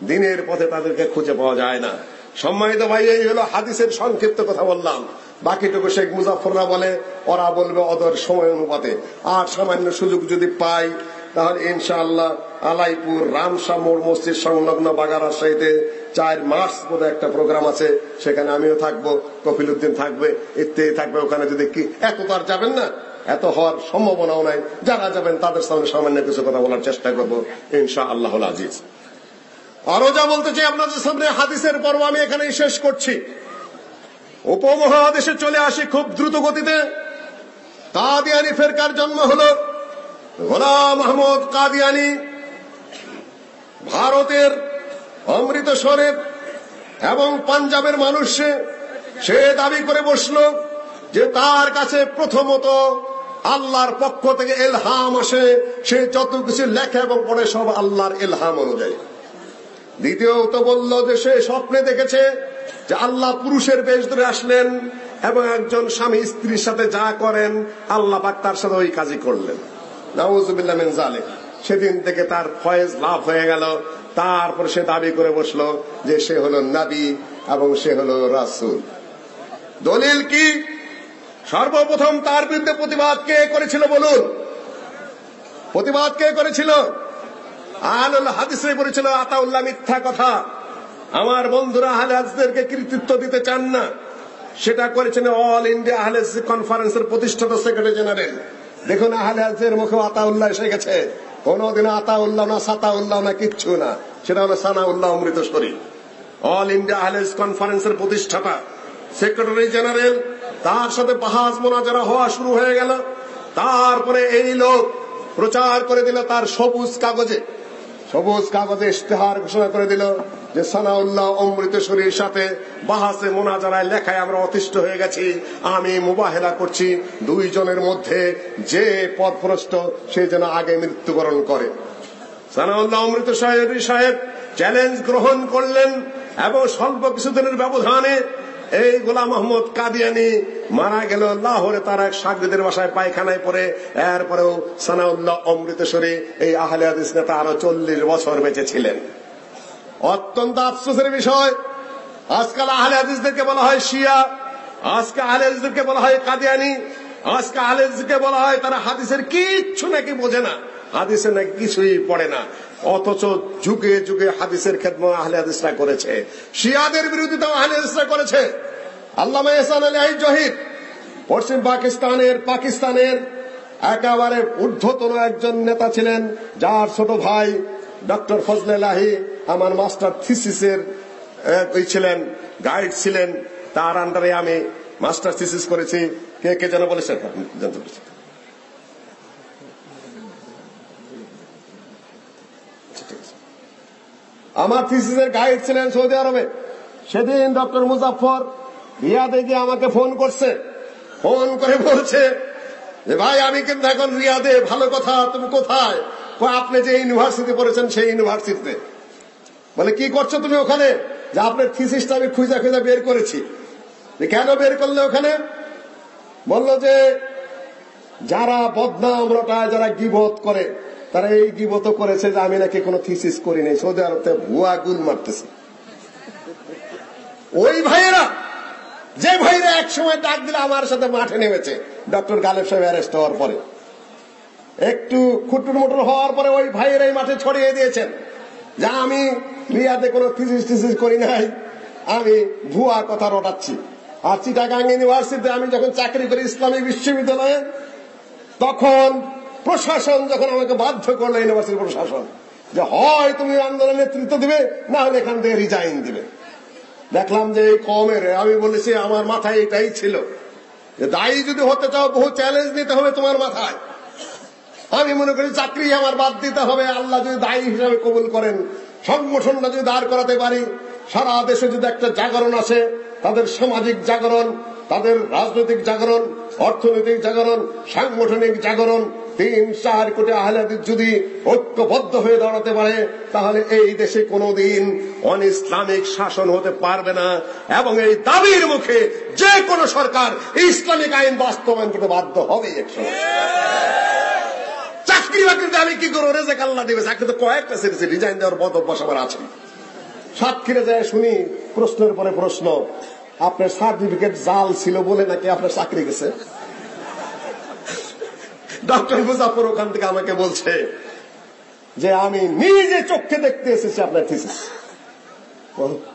দিনের পথে তাদেরকে খুঁজে পাওয়া যায় না। সম্মানিত ভাই, এই হলো হাদিসের সংক্ষিপ্ত কথা বললাম। বাকিটুকু শেখ মুজাফররা বলে, ওরা বলবে অদর সময় অনুপাতে। আর সামান্য সুযোগ যদি পাই, তাহলে ইনশাআল্লাহ আলাইপুর রামশা মোড় মসজিদ সংলগ্ন বাগার রাজশাহীতে চার মার্চ বোধ একটা প্রোগ্রাম আছে, সেখানে আমিও থাকব, কপিল উদ্দিন থাকবে ইত্যাদি থাকবে, ওখানে যদি কি, এত তো যাবেন না। এত হওয়ার সম্ভাবনাও নাই। যারা যাবেন, তাদের সামনে সামান্য কিছু কথা বলার চেষ্টা করব ইনশা আল্লাহ আজিজ। আরও যা বলতে চাই আপনাদের সামনে, হাদিসের পর্ব আমি এখানেই শেষ করছি। উপমহাদেশে চলে আসি খুব দ্রুত গতিতে। কাদিয়ানি ফেরকার জন্ম হল গোলাম মাহমুদ কাদিয়ানি, ভারতের অমৃতসরের এবং পাঞ্জাবের মানুষ সে। সে দাবি করে বসল যে তার কাছে প্রথমত আল্লাহর পক্ষ থেকে এলহাম আসে। সে যত কিছু লেখে এবং পড়ে সব আল্লাহর এলহাম অনুযায়ী। দ্বিতীয়ত বলল যে সে স্বপ্নে দেখেছে যে আল্লাহ পুরুষের বেশ ধরে আসলেন এবং একজন স্বামী স্ত্রীর সাথে যা করেন, আল্লাহ পাক তার সাথে ওই কাজই করলেন। নাউজুবিল্লাহ সেদিন থেকে তার ফয়েজ লাভ হয়ে গেল। তারপর সে দাবি করে বসল যে সে হলো নাবি এবং সে হলো রাসুল। দলিল কি? সর্বপ্রথম তার বিরুদ্ধে প্রতিবাদ কে করেছিল বলুন? প্রতিবাদ কে করেছিল? আহলুল হাদিসে করেছিল আতাউল্লাহ মিথ্যা কথা। আমার বন্ধুরা আহলে হাদিসদেরকে কৃতিত্ব দিতে চান না। সেটা করেছেন অল ইন্ডিয়া আহলে কনফারেন্সের প্রতিষ্ঠাতা সেক্রেটারি জেনারেল। দেখুন, আহলে হাদিসের মুখে আতাউল্লাহ এসে গেছে। কোনদিন আতাউল্লাহ না, সাতাউল্লাহ না, কিচ্ছু না। সেটা হলো সানাউল্লাহ অমৃতসরী। অল ইন্ডিয়া আহলে কনফারেন্সের প্রতিষ্ঠাতা সেক্রেটারি জেনারেল, তার সাথে বাহাজ মোনাজারা হওয়া শুরু হয়ে গেল। তারপরে এই লোক প্রচার করে দিল তার সবুজ কাগজে। সবুজ কাগজে ইশতেহার ঘোষণা করে দিল। যে সানাউল্লাহ অমৃতসরীর সাথে বাহাসে মোনাজারায় লেখায় আমরা অতিষ্ঠ হয়ে গেছি, আমি মুবাহেলা করছি, দুইজনের মধ্যে যে পথভ্রষ্ট সে যেন আগে মৃত্যুবরণ করে। সানাউল্লাহ অমৃত সাহেব সাহেব চ্যালেঞ্জ গ্রহণ করলেন এবং স্বল্প কিছুদিনের ব্যবধানে এই গোলাম মোহাম্মদ কাদিয়ানি মারা গেল লাহোরে, তার এক সাগরিদের বাসায় পায়খানায় পরে এরপরেও সানাউল্লাহ অমৃতসরী এই আহলে হাদিস নেতা আরও চল্লিশ বছর বেঁচে ছিলেন। অত্যন্ত আফসোসের বিষয়। আজকাল আহলে হাদিসদেরকে বলা হয় শিয়া, আজকে আহলে হাদিসদেরকে বলা হয় কাদিয়ানি, আজকে আহলে হাদিসকে বলা হয় তারা হাদিসের কিচ্ছু নাকি বোঝে না। হাদিসের নাকি কিছুই পড়ে না। অথচ যুগে যুগে হাদিসের খেদম আহলে হাদিসরা করেছে। শিয়াদের বিরোধিতাও আহলে হাদিসরা করেছে। আল্লামা এহসান আলী জহিদ পশ্চিম পাকিস্তানের পাকিস্তানের একেবারে ঊর্ধ্বতন একজন নেতা ছিলেন, যার ছোট ভাই ডক্টর ফজলেলাহি আমার মাস্টার থিসিসের ওই ছিলেন, গাইড ছিলেন, তার আন্ডারে আমি মাস্টার থিসিস করেছি। কে কে যেন বলেছেন জানতে পেরেছি। আমার থিসিসের গাইড ছিলেন সৌদি আরবে। সেদিন ডক্টর মুজাফর রিয়াদে গিয়ে আমাকে ফোন করছে। ফোন করে বলছে যে, ভাই, আমি কিন্তু এখন রিয়াদে, ভালো কথা, তুমি কোথায়? আপনি যে ইউনিভার্সিটি পড়েছেন সেই ইউনিভার্সিটিতে। বলে, কি করছ তুমি ওখানে? যে, আপনার থিসিসটা আমি খুঁজা খুঁজা বের করেছি। কেন বের করলে ওখানে? বলল যে, যারা বদনাম রটায় যারা গিবত করে, তারা এই গিবত করেছে যে, আমি নাকি কোনো থিসিস করি নাই। সৌদি আরবতে ভুয়া গুল মারতেছে। ওই ভাইয়েরা, যে ভাইরা এক সময় ডাক দিলে আমার সাথে মাঠে নেমেছে, ডক্টর গালেব সাহেব অ্যারেস্ট হওয়ার পরে। একটু খুটুর মুটুর হওয়ার পরে ওই ভাইয়েরাই মাঠে ছড়িয়ে দিয়েছেন। যা, আমি রিয়াতে কোনো থিসিস টিসিস করি নাই। আমি ভুয়া কথা রটাচ্ছি। আর চিটাগাং ইউনিভার্সিটিতে আমি যখন চাকরি করি ইসলামী বিশ্ববিদ্যালয়ে, তখন প্রশাসন যখন আমাকে বাধ্য করল ইউনিভার্সিটি প্রশাসন, যে হয় তুমি আন্দোলনের নেতৃত্ব দিবে, না হলে এখান থেকে রিজাইন দিবে। দেখলাম যে এই কমের, আমি বলেছি আমার মাথায় এটাই ছিল। যে দায়ী যদি হতে চাও, বহু চ্যালেঞ্জ নিতে হবে তোমার মাথায়। আমি মনে করি চাকরি আমার বাদ দিতে হবে। আল্লাহ যদি দায়ী হিসাবে কবুল করেন সংগঠনটা যদি দাঁড় করাতে পারি, সারা দেশে যদি একটা জাগরণ আসে, তাদের সামাজিক জাগরণ, তাদের রাজনৈতিক জাগরণ, অর্থনৈতিক জাগরণ, সাংগঠনিক জাগরণ, তিন চার কোটি আহলাদিস যদি ঐক্যবদ্ধ হয়ে দাঁড়াতে পারে, তাহলে এই দেশে কোনোদিন অন ইসলামিক শাসন হতে পারবে না। এবং এই দাবির মুখে যে কোনো সরকার ইসলামিক আইন বাস্তবায়ন করতে বাধ্য হবে। চাকরি বাকরিতে আমি কি করব? রেজেক আল্লাহ দিবে। চাকরি তো কয়েকটা সেরেছে ডিজাইন দেওয়ার পদ অভ্যাস আমার আছে। সাতক্ষীরে যায়, শুনি প্রশ্নের পরে প্রশ্ন, আপনার সার্টিফিকেট জাল ছিল বলে নাকি আপনার চাকরি গেছে? ডক্টর মুজাফর ওখান থেকে আমাকে বলছে যে, আমি নিজে চোখে দেখতে এসেছি আপনার থিসিস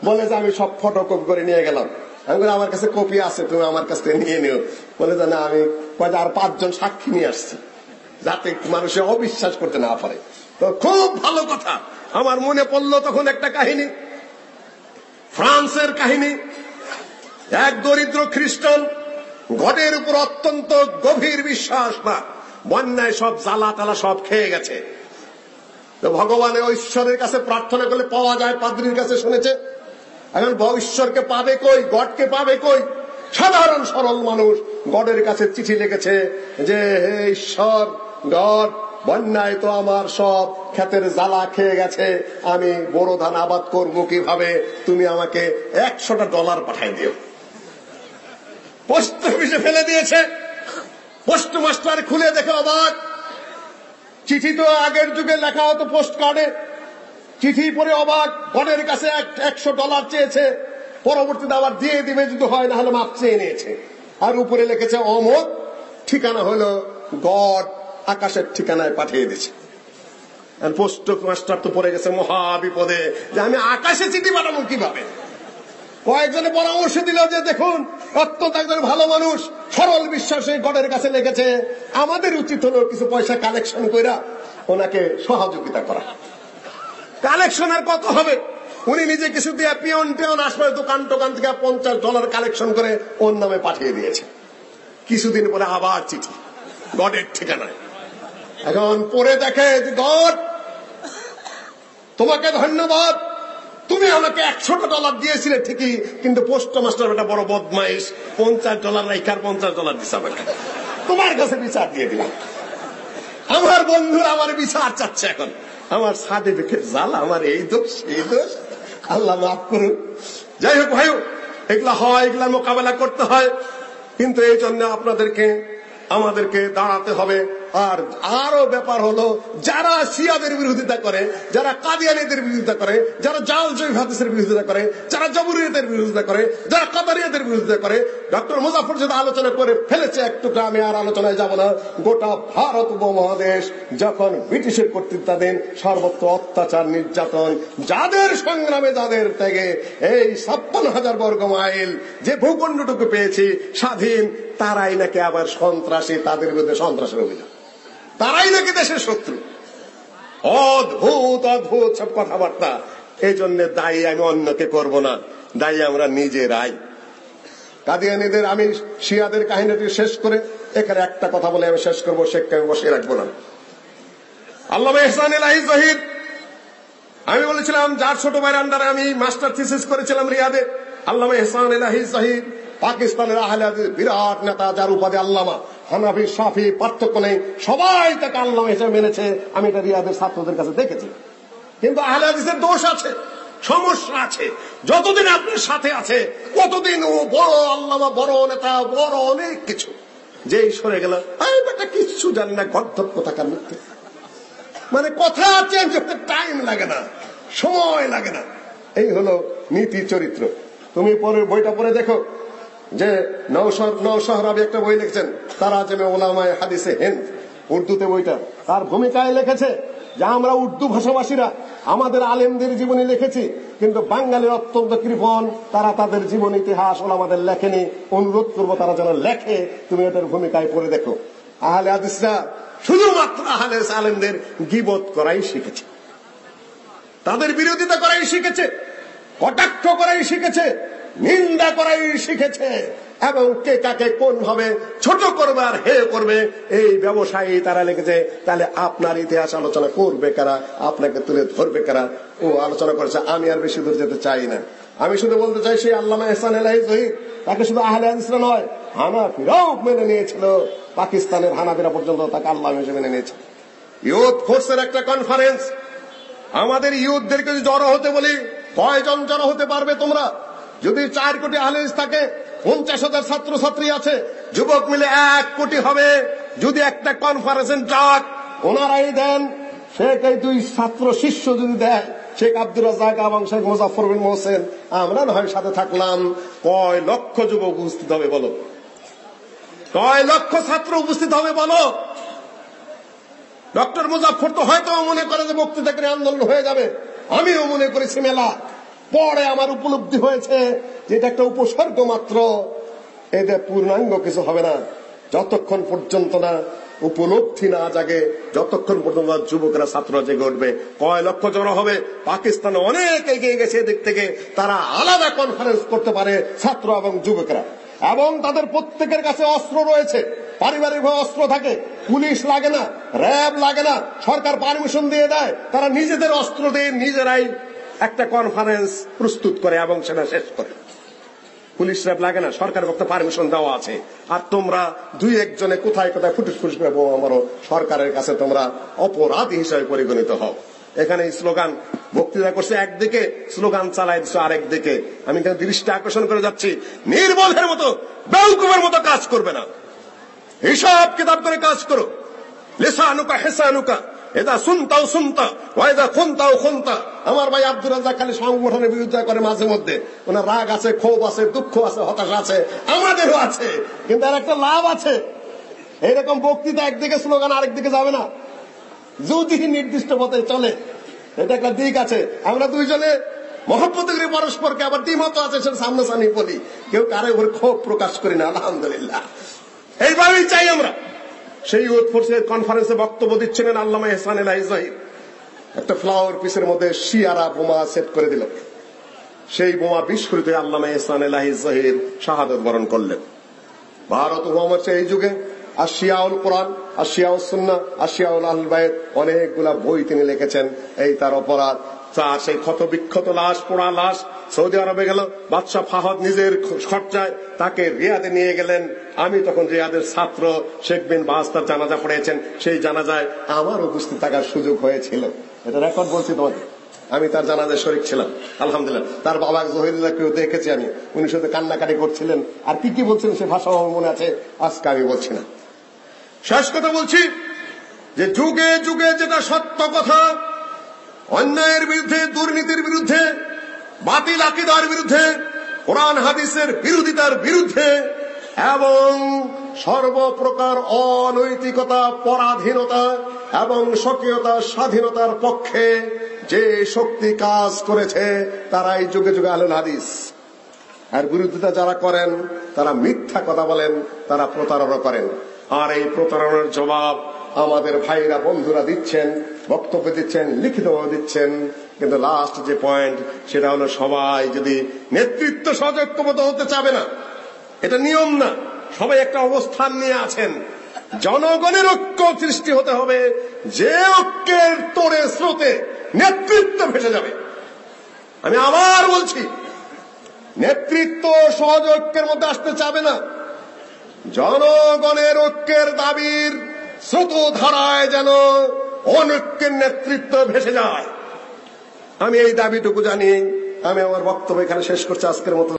বলে যে, আমি সব ফটো কপি করে নিয়ে গেলাম। আমি বলে, আমার কাছে কপি আছে, তুমি আমার কাছ থেকে নিয়ে নিও। বলে যে, না, আমি আর পাঁচজন সাক্ষী নিয়ে আসছি। যাতে মানুষে অবিশ্বাস করতে না পারে। তো খুব ভালো কথা। আমার মনে পড়ল তখন একটা কাহিনী। ফ্রান্সের কাহিনী। এক দরিদ্র খ্রিস্টান ঘটের উপর অত্যন্ত গভীর বিশ্বাস না বন্যায় সব জ্বালা তালা সব খেয়ে গেছে। তো ভগবানের ঈশ্বরের কাছে প্রার্থনা করলে পাওয়া যায়, পাদ্রির কাছে শুনেছে। এখন ঈশ্বরকে পাবে কই? গডকে পাবে কই? সাধারণ সরল মানুষ গডের কাছে চিঠি লিখেছে যে, হে ঈশ্বর গড, বন্যায় তো আমার সব ক্ষেতের জ্বালা খেয়ে গেছে। আমি বড় ধান আবাদ করব কীভাবে? তুমি আমাকে একশোটা ডলার পাঠাই দিও। পোস্ট অফিসে ফেলে দিয়েছে। পোস্ট মাস্টার খুলে দেখে অবাক। চিঠি তো আগের যুগে লেখা হতো পোস্ট কার্ডে চিঠি পরে অবাক গডের কাছে একশো ডলার চেয়েছে। পরবর্তীতে আবার দিয়ে দিবে, যদি হয় না হলে মাপ চেয়ে নিয়েছে। আর উপরে লিখেছে অমক ঠিকানা হলো গড আকাশের ঠিকানায় পাঠিয়ে দিয়েছে। পোস্ট মাস্টার তো পড়ে গেছে মহা বিপদে যে আমি আকাশে চিঠি পাঠাবো কীভাবে? কয়েকজনে পরামর্শ দিল যে, দেখুন, অত্যন্ত একজন ভালো মানুষ, সরল বিশ্বাসে গডের কাছে লেগেছে। আমাদের উচিত হলো কিছু পয়সা কালেকশন কইরা ওনাকে সহযোগিতা করা। কালেকশন আর কত হবে? উনি নিজে কিছু দিয়ে পিয়ন টিয়ন আসবে, দোকান টোকান থেকে পঞ্চাশ ডলার কালেকশন করে ওর নামে পাঠিয়ে দিয়েছে। কিছুদিন পরে আবার চিঠি, গডের ঠিকানায়। এখন পরে দেখে যে গড, তোমাকে ধন্যবাদ। তুমি আমাকে একশোটা ডলার দিয়েছিলে, ঠিকই, কিন্তু পোস্ট মাস্টার একটা বড় বদমাইশ, পঞ্চাশ ডলার রাইকার পঞ্চাশ ডলার দিছে আমাকে। তোমার কাছে বিচার দিয়ে দিলাম। আমার বন্ধুরা আমার বিচার চাচ্ছে এখন। আমার সার্টিফিকেট জাল আমার এই দোষ এই দোষ। আল্লাহ মাফ করুন যাই হোক, ভাই, এগুলা হয়, এগুলা মোকাবেলা করতে হয়। কিন্তু এই জন্য আপনাদেরকে, আমাদেরকে দাঁড়াতে হবে। আর আরও ব্যাপার হলো, যারা শিয়াদের বিরোধিতা করে, যারা কাদিয়ানিদের বিরোধিতা করে, যারা জাল জৈব হাদিসের বিরোধিতা করে, যারা জবুরিয়াদের বিরোধিতা করে, যারা কাদারিয়াদের বিরোধিতা করে, ডক্টর মুজাফর সাথে আলোচনা করে ফেলেছে একটু আমি আর আলোচনায় যাব না। গোটা ভারত উপমহাদেশ যখন ব্রিটিশের কর্তৃত্বাধীন সর্বত্র অত্যাচার, নির্যাতন, যাদের সংগ্রামে যাদের ত্যাগে, এই ছাপ্পান্ন হাজার বর্গ মাইল যে ভূখণ্ডটুকু পেয়েছি, স্বাধীন, তারাই নাকি আবার সন্ত্রাসী, তাদের বিরুদ্ধে সন্ত্রাসের অভিযোগ তারাই নাকি দেশের শত্রু। অদ্ভুত অদ্ভুত সব কথাবার্তা। এই জন্য দায়ী আমি অন্যকে করব না, দায়ী আমরা নিজেরাই। কাদিয়ানিদের আমি শিয়াদের কাহিনীটি শেষ করে এখানে একটা কথা বলে আমি শেষ করব, শেখকে আমি বসিয়ে রাখব না। আল্লাহ এহসান জহির আমি বলেছিলাম, যার ছোট ভাইয়ের আন্ডারে আমি মাস্টার থিসিস করেছিলাম রিয়াদে আল্লাহ এহসান জহির পাকিস্তানের আহলে বিরাট নেতা, যার উপাধি আল্লামা। হানাফি, সাফি, পার্থক্য নেই। সবাই তাকে আল্লাহ হিসেবে মেনেছে। আমি এটা রিয়াদের ছাত্রদের কাছে দেখেছি। কিন্তু আহলে দোষ আছে, সমস্যা আছে। যতদিন আপনার সাথে আছে কতদিন ও বড় আল্লামা, বড় নেতা, বড় অনেক কিছু। যেই সরে গেল আমি কিচ্ছু জানি না গর্ধব কোথাকার মুক্তি মানে কথা চেঞ্জ হতে টাইম লাগে না, সময় লাগে না। এই হলো নীতি চরিত্র। তুমি পরে বইটা পড়ে দেখো। যে নৌশর নৌশহরাবি একটা বই লিখছেন, তারা জেমে ওলামায় হাদিসে হেন্দ, উর্দুতে বইটা। তার ভূমিকায় লিখেছে যে আমরা উর্দু ভাষাভাষীরা, আমাদের আলেমদের জীবনী লিখেছি, কিন্তু বাঙালির অত্যন্ত কৃপণ, তারা তাদের জীবন, ইতিহাস আমাদের লেখেনি। অনুরোধ করব তারা যেন লেখে, তুমি এটার ভূমিকায় পড়ে দেখো। আহলে হাদিসরা শুধুমাত্র আহলে আলেমদের গিবত করাই শিখেছে। তাদের বিরোধিতা করাই শিখেছে, কটাক্ষ করাই শিখেছে। নিন্দা করাই শিখেছে। এবং কে কাকে কোন ভাবে ছোট করবে আর হে করবে, এই ব্যবসায়ী তারা লিখেছে, তাহলে আপনার ইতিহাস আলোচনা করবে কারা? আপনাকে তুলে ধরবে কারা? ও আলোচনা করেছে, আমি আর বেশি দূর যেতে চাই না। আমি শুধু বলতে চাই, সেই আল্লামা এহসান তাকে শুধু আহলে হাদিসরা নয় হানাফিরাও মেনে নিয়েছিল। পাকিস্তানের হানাফিরা পর্যন্ত তাকে আল্লাহ হিসেবে মেনে নিয়েছে। ইউথ ফোর্সের একটা কনফারেন্স, আমাদের ইউথদেরকে যদি জড়ো হতে বলি, কয়জন জড়ো হতে পারবে তোমরা? যদি চার কোটি আহলেজ থাকে, পঞ্চাশ হাজার ছাত্রছাত্রী আছে, যুবক মিলে এক কোটি হবে। যদি একটা কনফারেন্সের ডাক, ওনারাই দেন। এই দুই ছাত্র শিষ্য যদি দেয়, শেখ আব্দুর রাজাক এবং শেখ মুজাফর বিন মোহসেন, আমরা নয় সাথে থাকলাম। কয় লক্ষ যুবক উপস্থিত হবে বলো? কয় লক্ষ ছাত্র উপস্থিত হবে বলো? ডক্টর মুজাফর তো হয়তো মনে করে যে বক্তৃতা করে আন্দোলন হয়ে যাবে। আমিও মনে করেছি মেলা। পরে আমার উপলব্ধি হয়েছে যে এটা একটা উপসর্গ মাত্র। এতে পূর্ণাঙ্গ কিছু হবে না। যতক্ষণ পর্যন্ত না উপলব্ধি না জাগে, যতক্ষণ পর্যন্ত যুবকরা ছাত্র জেগে উঠবে, কয় লক্ষ জন হবে, পাকিস্তানে অনেক এগিয়ে গেছে এদিক থেকে, তারা আলাদা কনফারেন্স করতে পারে ছাত্র এবং যুবকরা। এবং তাদের প্রত্যেকের কাছে অস্ত্র রয়েছে। পারিবারিক অস্ত্র থাকে। পুলিশ লাগে না, র্যাব লাগে না, সরকার পারমিশন দিয়ে দেয়। তারা নিজেদের অস্ত্র দিয়ে নিজেরাই একটা কনফারেন্স প্রস্তুত করে এবং সেটা শেষ করে। পুলিশ র্যাব লাগে না সরকার পক্ষে পারমিশন দেওয়া আছে। আর তোমরা দুই একজনে কোথায় কোথায় ফুটুস ফুটুস করে মারো সরকারের কাছে তোমরা অপরাধী হিসাবে পরিগণিত হও। এখানে স্লোগান, বক্তৃতা করছে একদিকে, স্লোগান চালাই দিচ্ছে আরেক দিকে আমি এখানে দৃষ্টি আকর্ষণ করে যাচ্ছি নির্বোধের মতো বেউকুমের মতো কাজ করবে না। হিসাব কিতাব করে কাজ করো লেসানুকা, হেসানুকা এটা শুনতাও শুনতা ওয়াইদা খুনতাও খুনতা। আমার ভাই আব্দুল রাজ্জাক খালি সংগঠনের বিরুদ্ধে করে মাঝে মধ্যে। ওনার রাগ আছে, ক্ষোভ আছে, দুঃখ আছে, হতাশা আছে, আমাদেরও আছে, কিন্তু আর একটা লাভ আছে। এইরকম বক্তৃতা একদিকে স্লোগান আরেকদিকে যাবে না। যদি নির্দিষ্ট পথে চলে, এটা একটা দিক আছে। আমরা দুইজনে মহব্বত করি পরস্পরকে আবার দ্বিমত আছে সেটা সামনাসামনি বলি। কেউ কারও উপর ক্ষোভ প্রকাশ করি না, আলহামদুলিল্লাহ। এইভাবেই চাই আমরা। সেই ইউথ ফোর্সের কনফারেন্সে বক্তব্য দিচ্ছিলেন আল্লামা এহসান এলাহি একটা ফ্লাওয়ার পিসের মধ্যে শিয়ারা বোমা সেট করে দিল। সেই বোমা বিস্ফোরিত আল্লামা ইসলান এলাহি জাহির শাহাদত বরণ করলেন। ভারত হচ্ছে এই যুগে। আশিয়াউল কোরআন আশিয়াউল সুন্না আশিয়াউল আহল বাইত অনেকগুলা বই তিনি লিখেছেন। এই তার অপরাধ তার সেই ক্ষত বিক্ষত লাশ, পোড়া লাশ সৌদি আরবে গেল বাদশাহ ফাহদ নিজের খরচায় তাকে রিয়াদে নিয়ে গেলেন। আমি তখন রিয়াদের ছাত্র শেখ বিন বাস জানাজা পড়েছেন সেই জানাজায় আমার উপস্থিত থাকার সুযোগ হয়েছিল। এটা রেকর্ড বলছি তোমাকে আমি তার জানাজায় শরিক ছিলাম। আলহামদুলিল্লাহ। তার বাবা জহিরুল্লাহকেও দেখেছি আমি। উনি শুধু কান্নাকাটি করছিলেন। আর কি কি বলছিলেন সে ভাষা আমার মনে আছে? আজকে আমি বলছি না। শেষ কথা বলছি যে যুগে যুগে যেটা সত্য কথা অন্যায়ের বিরুদ্ধে, দুর্নীতির বিরুদ্ধে, বাতিল আকিদার বিরুদ্ধে, কোরআন, হাদিসের বিরোধিতার বিরুদ্ধে, এবং সর্বপ্রকার অনৈতিকতা, পরাধীনতা এবং স্বকীয়তা, স্বাধীনতার পক্ষে যে শক্তি কাজ করেছে, তারাই যুগে যুগে আলেন হাদিস। আর বিরোধিতা যারা করেন, তারা মিথ্যা কথা বলেন, তারা প্রতারণা করেন। আর এই প্রতারণার জবাব আমাদের ভাইরা বন্ধুরা দিচ্ছেন, বক্তব্য দিচ্ছেন লিখিত দিচ্ছেন। কিন্তু লাস্ট যে পয়েন্ট সেটা হলো সবাই যদি নেতৃত্ব সযজ্ঞবত হতে চাবে না, এটা নিয়ম না। সবাই একটা অবস্থান নিয়ে আছেন। জনগণের ঐক্য সৃষ্টি হতে হবে। যে ঐক্যের তোড়ে স্রোতে নেতৃত্ব ভেসে যাবে। আমি আবার বলছি, নেতৃত্ব সহজ ঐক্যের মধ্যে আসতে চাবে না। জনগণের ঐক্যের দাবির স্রোত ধারায় যেন অনৈক্যের নেতৃত্ব ভেসে যায়। আমি এই দাবিটুকু জানি, আমি আমার বক্তব্য এখানে শেষ করছি আজকের মতো।